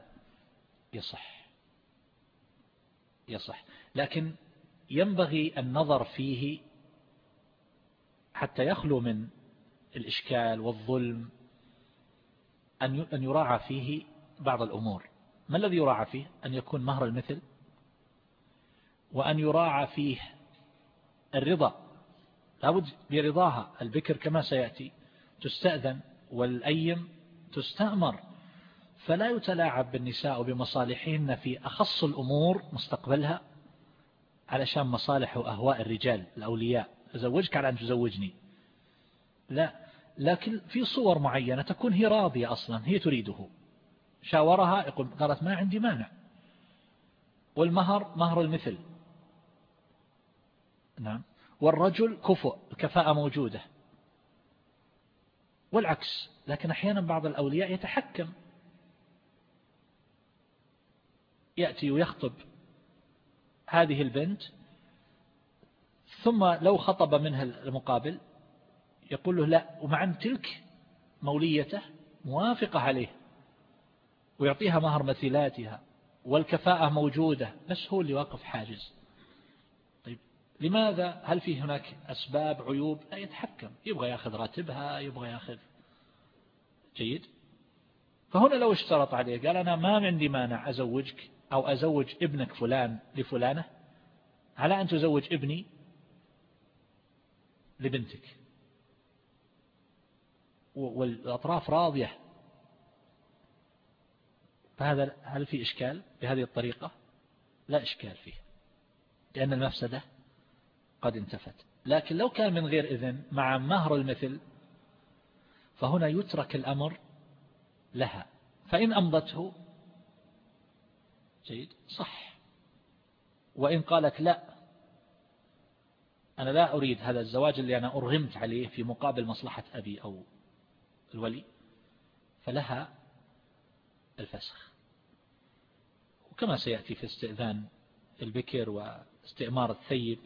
يصح. يصح. لكن ينبغي النظر فيه حتى يخلو من الإشكال والظلم أن يراعى فيه بعض الأمور. ما الذي يراعى فيه؟ أن يكون مهر المثل؟ وأن يراعى فيه الرضا. لابد برضاها. البكر كما سيأتي. تستأذن والأيم تستأمر. فلا يتلاعب بالنساء بمصالحهن في أخص الأمور مستقبلها علشان مصالح وأهواء الرجال الأولياء. أزوجك على أن تزوجني. لا. لكن في صور معينة تكون هي راضية أصلا. هي تريده. شاورها يقول قالت ما عندي مانع. والمهر مهر المثل. نعم. والرجل كفؤ الكفاءة موجودة. والعكس لكن أحيانا بعض الأولياء يتحكم. يأتي ويخطب هذه البنت ثم لو خطب منها المقابل يقول له لا ومع أن تلك موليته موافقة عليه. ويعطيها مهر مثيلاتها والكفاءة موجودة بس هو اللي واقف حاجز. طيب لماذا؟ هل في هناك أسباب عيوب؟ لا يتحكم. يبغى ياخذ راتبها يبغى ياخذ. جيد. فهنا لو اشترط عليه قال أنا ما عندي مانع أزوجك أو أزوج ابنك فلان لفلانة على أن تزوج ابني لبنتك. والأطراف راضية. فهذا هل في إشكال بهذه الطريقة؟ لا إشكال فيه لأن المفسدة قد انتفت. لكن لو كان من غير إذن مع مهر المثل فهنا يترك الأمر لها. فإن أمضته جيد صح. وإن قالت لا أنا لا أريد هذا الزواج اللي أنا أرغمت عليه في مقابل مصلحة أبي أو الولي فلها الفسخ. وكما سيأتي في استئذان البكر واستئمار الثيب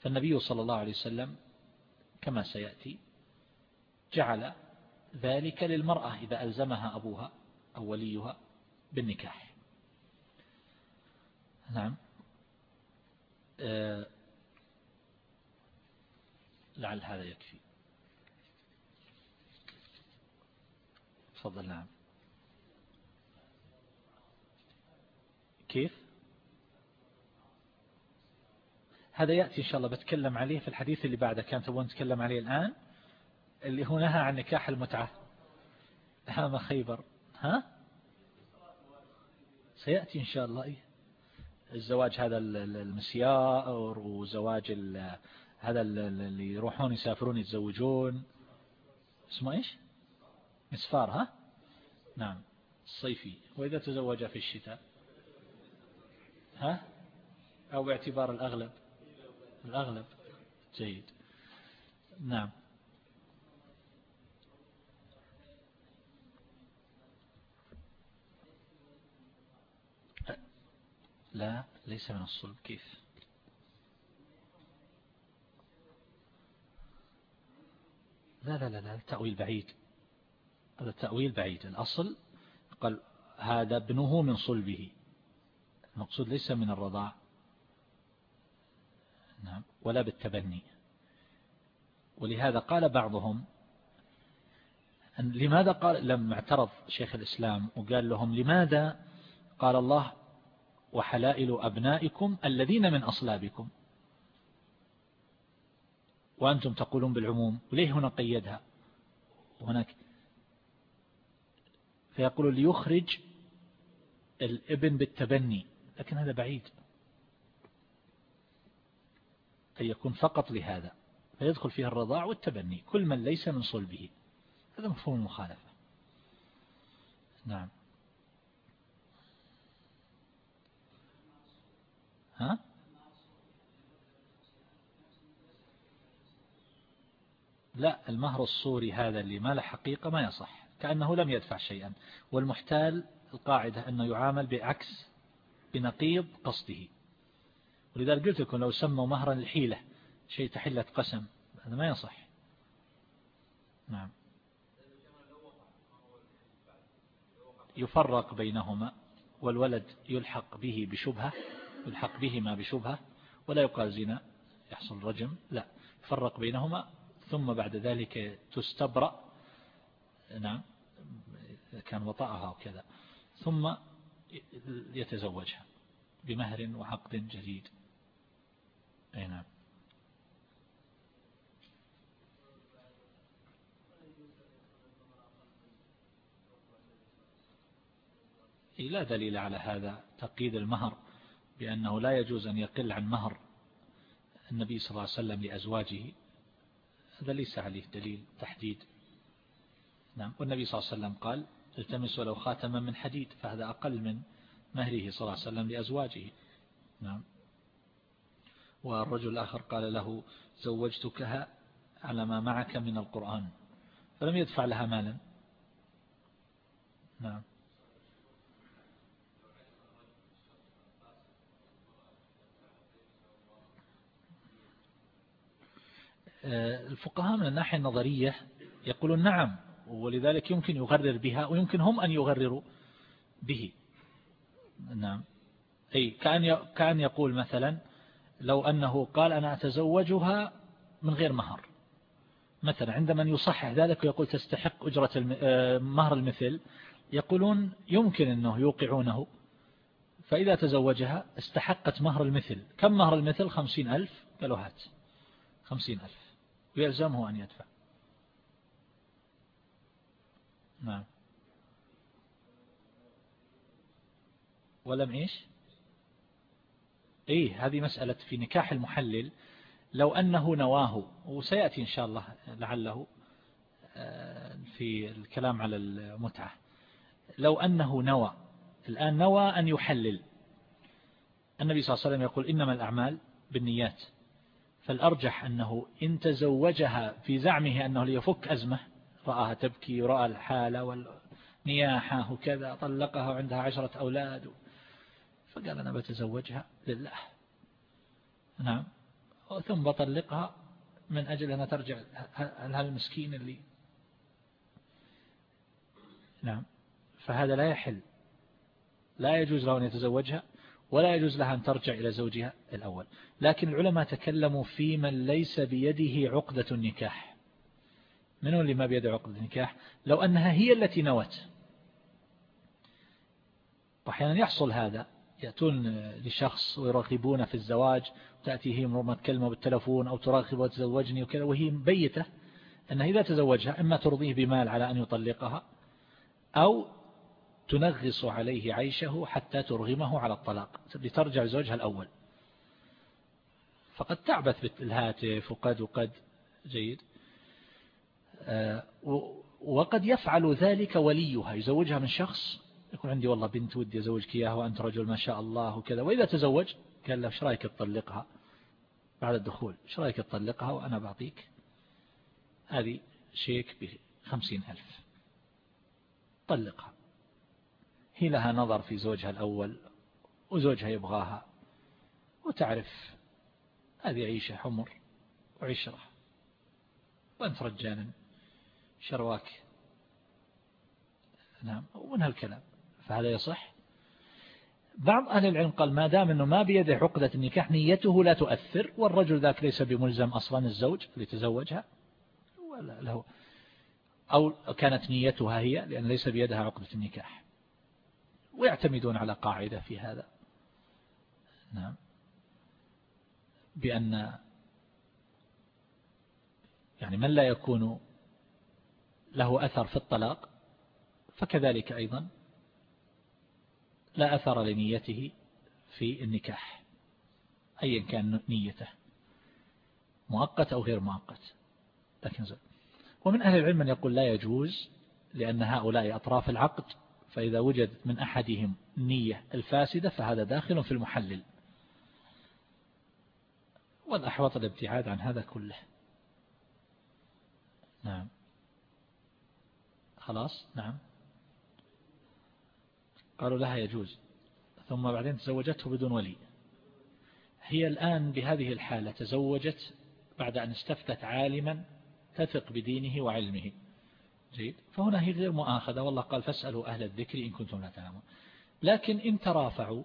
فالنبي صلى الله عليه وسلم كما سيأتي جعل ذلك للمرأة إذا ألزمها أبوها أو وليها بالنكاح. نعم. آه، لعل هذا يكفي. تفضل. نعم. كيف؟ هذا يأتي إن شاء الله بتكلم عليه في الحديث اللي بعده كان تبون نتكلم عليه الآن اللي هو نهى عن نكاح المتعة. هام خيبر. ها؟ سيأتي إن شاء الله. إيه. الزواج هذا المسيار وزواج هذا اللي يروحون يسافرون يتزوجون. اسمه إيش؟ مسفار ها؟ نعم الصيفي وإذا تزوج في الشتاء؟ ها؟ أو باعتبار الأغلب. الأغلب. جيد. نعم. لا ليس من الصلب. كيف؟ لا لا لا التأويل بعيد. هذا التأويل بعيد. الأصل قال هذا ابنه من صلبه. المقصود ليس من الرضاع. نعم ولا بالتبني. ولهذا قال بعضهم أن لماذا قال لما اعترض شيخ الإسلام وقال لهم لماذا قال الله وحلائل أبنائكم الذين من أصلابكم؟ وأنتم تقولون بالعموم وليه هنا قيدها؟ هناك فيقول ليخرج الابن بالتبني. لكن هذا بعيد. أن يكون فقط لهذا فيدخل فيها الرضاع والتبني كل من ليس من صلبه. هذا مفهوم المخالفة. نعم. ها؟ لا المهر الصوري هذا اللي ما له حقيقة ما يصح كأنه لم يدفع شيئا. والمحتال القاعدة أنه يعامل بعكس بنقيض قصده. ولذلك قلت لكم لو سموا مهرا الحيلة شيء تحلة قسم هذا ما يصح. نعم. يفرق بينهما والولد يلحق به بشبهة يلحق بهما بشبهة ولا يقال زنا يحصل رجم لا. يفرق بينهما ثم بعد ذلك تستبرأ. نعم. كان وطأها وكذا. ثم يتزوجها بمهر وعقد جديد. أي نعم. لا دليل على هذا تقييد المهر بأنه لا يجوز أن يقل عن مهر النبي صلى الله عليه وسلم لأزواجه. هذا ليس عليه دليل تحديد. نعم. والنبي صلى الله عليه وسلم قال التمسوا لو خاتما من حديد فهذا أقل من مهره صلى الله عليه وسلم لأزواجه. نعم. والرجل الآخر قال له زوجتكها على ما معك من القرآن. فلم يدفع لها مالا. نعم. آه، الفقهاء من الناحية النظرية يقولون نعم. ولذلك يمكن يغرر بها ويمكن هم أن يغرروا به. نعم. أي كأن كأن يقول مثلا لو أنه قال أنا أتزوجها من غير مهر. مثلا عندما يصحح ذلك ويقول تستحق أجرة آه، مهر المثل يقولون يمكن أنه يوقعونه. فإذا تزوجها استحقت مهر المثل. كم مهر المثل؟ خمسين ألف. قالوا هات. خمسين ألف. ويلزمه أن يدفع. نعم. ولم إيش؟ إيه هذه مسألة في نكاح المحلل. لو أنه نواه وسيأتي إن شاء الله لعله آه، في الكلام على المتعة. لو أنه نوى الآن نوى أن يحلل. النبي صلى الله عليه وسلم يقول إنما الأعمال بالنيات. فالأرجح أنه إن تزوجها في زعمه أنه ليفك أزمة رآها تبكي ورأى الحالة والنياحة وكذا طلقها وعندها عشرة أولاد. فقال أنا بتزوجها لله. نعم. ثم بطلقها من أجل أن ترجع المسكين اللي نعم. فهذا لا يحل. لا يجوز له أن يتزوجها ولا يجوز لها أن ترجع إلى زوجها الأول. لكن العلماء تكلموا في من ليس بيده عقدة النكاح. من اللي ما بيده عقدة النكاح لو أنها هي التي نوت. وأحيانا يحصل هذا يأتون لشخص ويرغبون في الزواج تأتي هي ربما تكلمه بالتلفون أو تراقب وتزوجني وكذا وهي مبيتة أنها إذا تزوجها إما ترضيه بمال على أن يطلقها أو تنغص عليه عيشه حتى ترغمه على الطلاق لترجع زوجها الأول. فقد تعبث بالهاتف وقد وقد جيد. وقد يفعل ذلك وليها. يزوجها من شخص؟ يقول عندي والله بنت ودي أزوجك إياها وأنت رجل ما شاء الله وكذا. وإذا تزوج قال له إيش رأيك تطلقها بعد الدخول؟ إيش رأيك تطلقها وأنا بعطيك هذه شيك بخمسين ألف؟ طلقها. هي لها نظر في زوجها الأول وزوجها يبغاها. وتعرف هذه عيشة حمر وعشرة. وأنت رجالا. شرواك. نعم ومن هالكلام فهذا يصح. بعض أهل العلم قال ما دام أنه ما بيده عقدة النكاح نيته لا تؤثر والرجل ذاك ليس بملزم أصلا الزوج لتزوجها ولا له. أو كانت نيتها هي لأن ليس بيدها عقدة النكاح. ويعتمدون على قاعدة في هذا. نعم. بأن يعني من لا يكون له أثر في الطلاق فكذلك أيضا لا أثر لنيته في النكاح أيا كان نيته مؤقت أو غير مؤقت. لكن زل. ومن أهل العلم من يقول لا يجوز لأن هؤلاء أطراف العقد فإذا وجد من أحدهم نية الفاسدة فهذا داخل في المحلل. والأحوط الابتعاد عن هذا كله. نعم. خلاص؟ نعم. قالوا لها يجوز. ثم بعدين تزوجته بدون ولي. هي الآن بهذه الحالة تزوجت بعد أن استفتت عالما تثق بدينه وعلمه. جيد. فهنا هي غير مؤاخذة. والله قال فاسألوا أهل الذكر إن كنتم لا تعلمون. لكن إن ترافعوا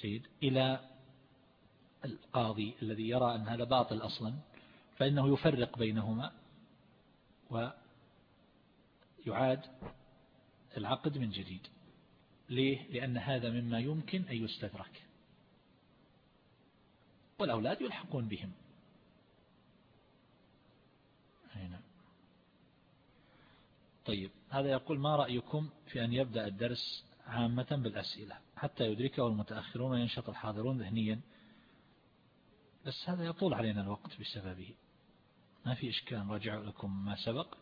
جيد إلى القاضي الذي يرى أن هذا باطل أصلا فإنه يفرق بينهما ويعاد العقد من جديد. ليه؟ لأن هذا مما يمكن أن يستدرك. والأولاد يلحقون بهم. هنا. طيب هذا يقول ما رأيكم في أن يبدأ الدرس عامة بالأسئلة حتى يدركه المتأخرون وينشط الحاضرون ذهنيا؟ بس هذا يطول علينا الوقت بسببه. ما في إشكال رجع لكم ما سبق.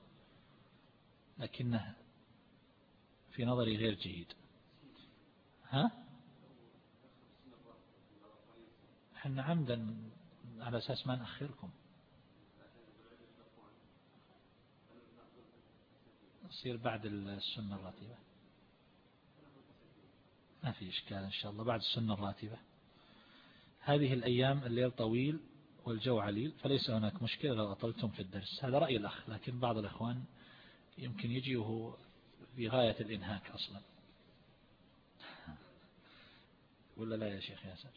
لكنه في نظري غير جيد. ها؟ إحنا عمدا على أساس ما نأخركم. يصير بعد السنة الراتبة. ما في إشكال إن شاء الله بعد السنة الراتبة. هذه الأيام الليل طويل والجو عليل فليس هناك مشكلة لو أطلتم في الدرس. هذا رأي الأخ لكن بعض الإخوان يمكن يجي وهو في غاية الإنهاك أصلا. ولا لا يا شيخ ياسر؟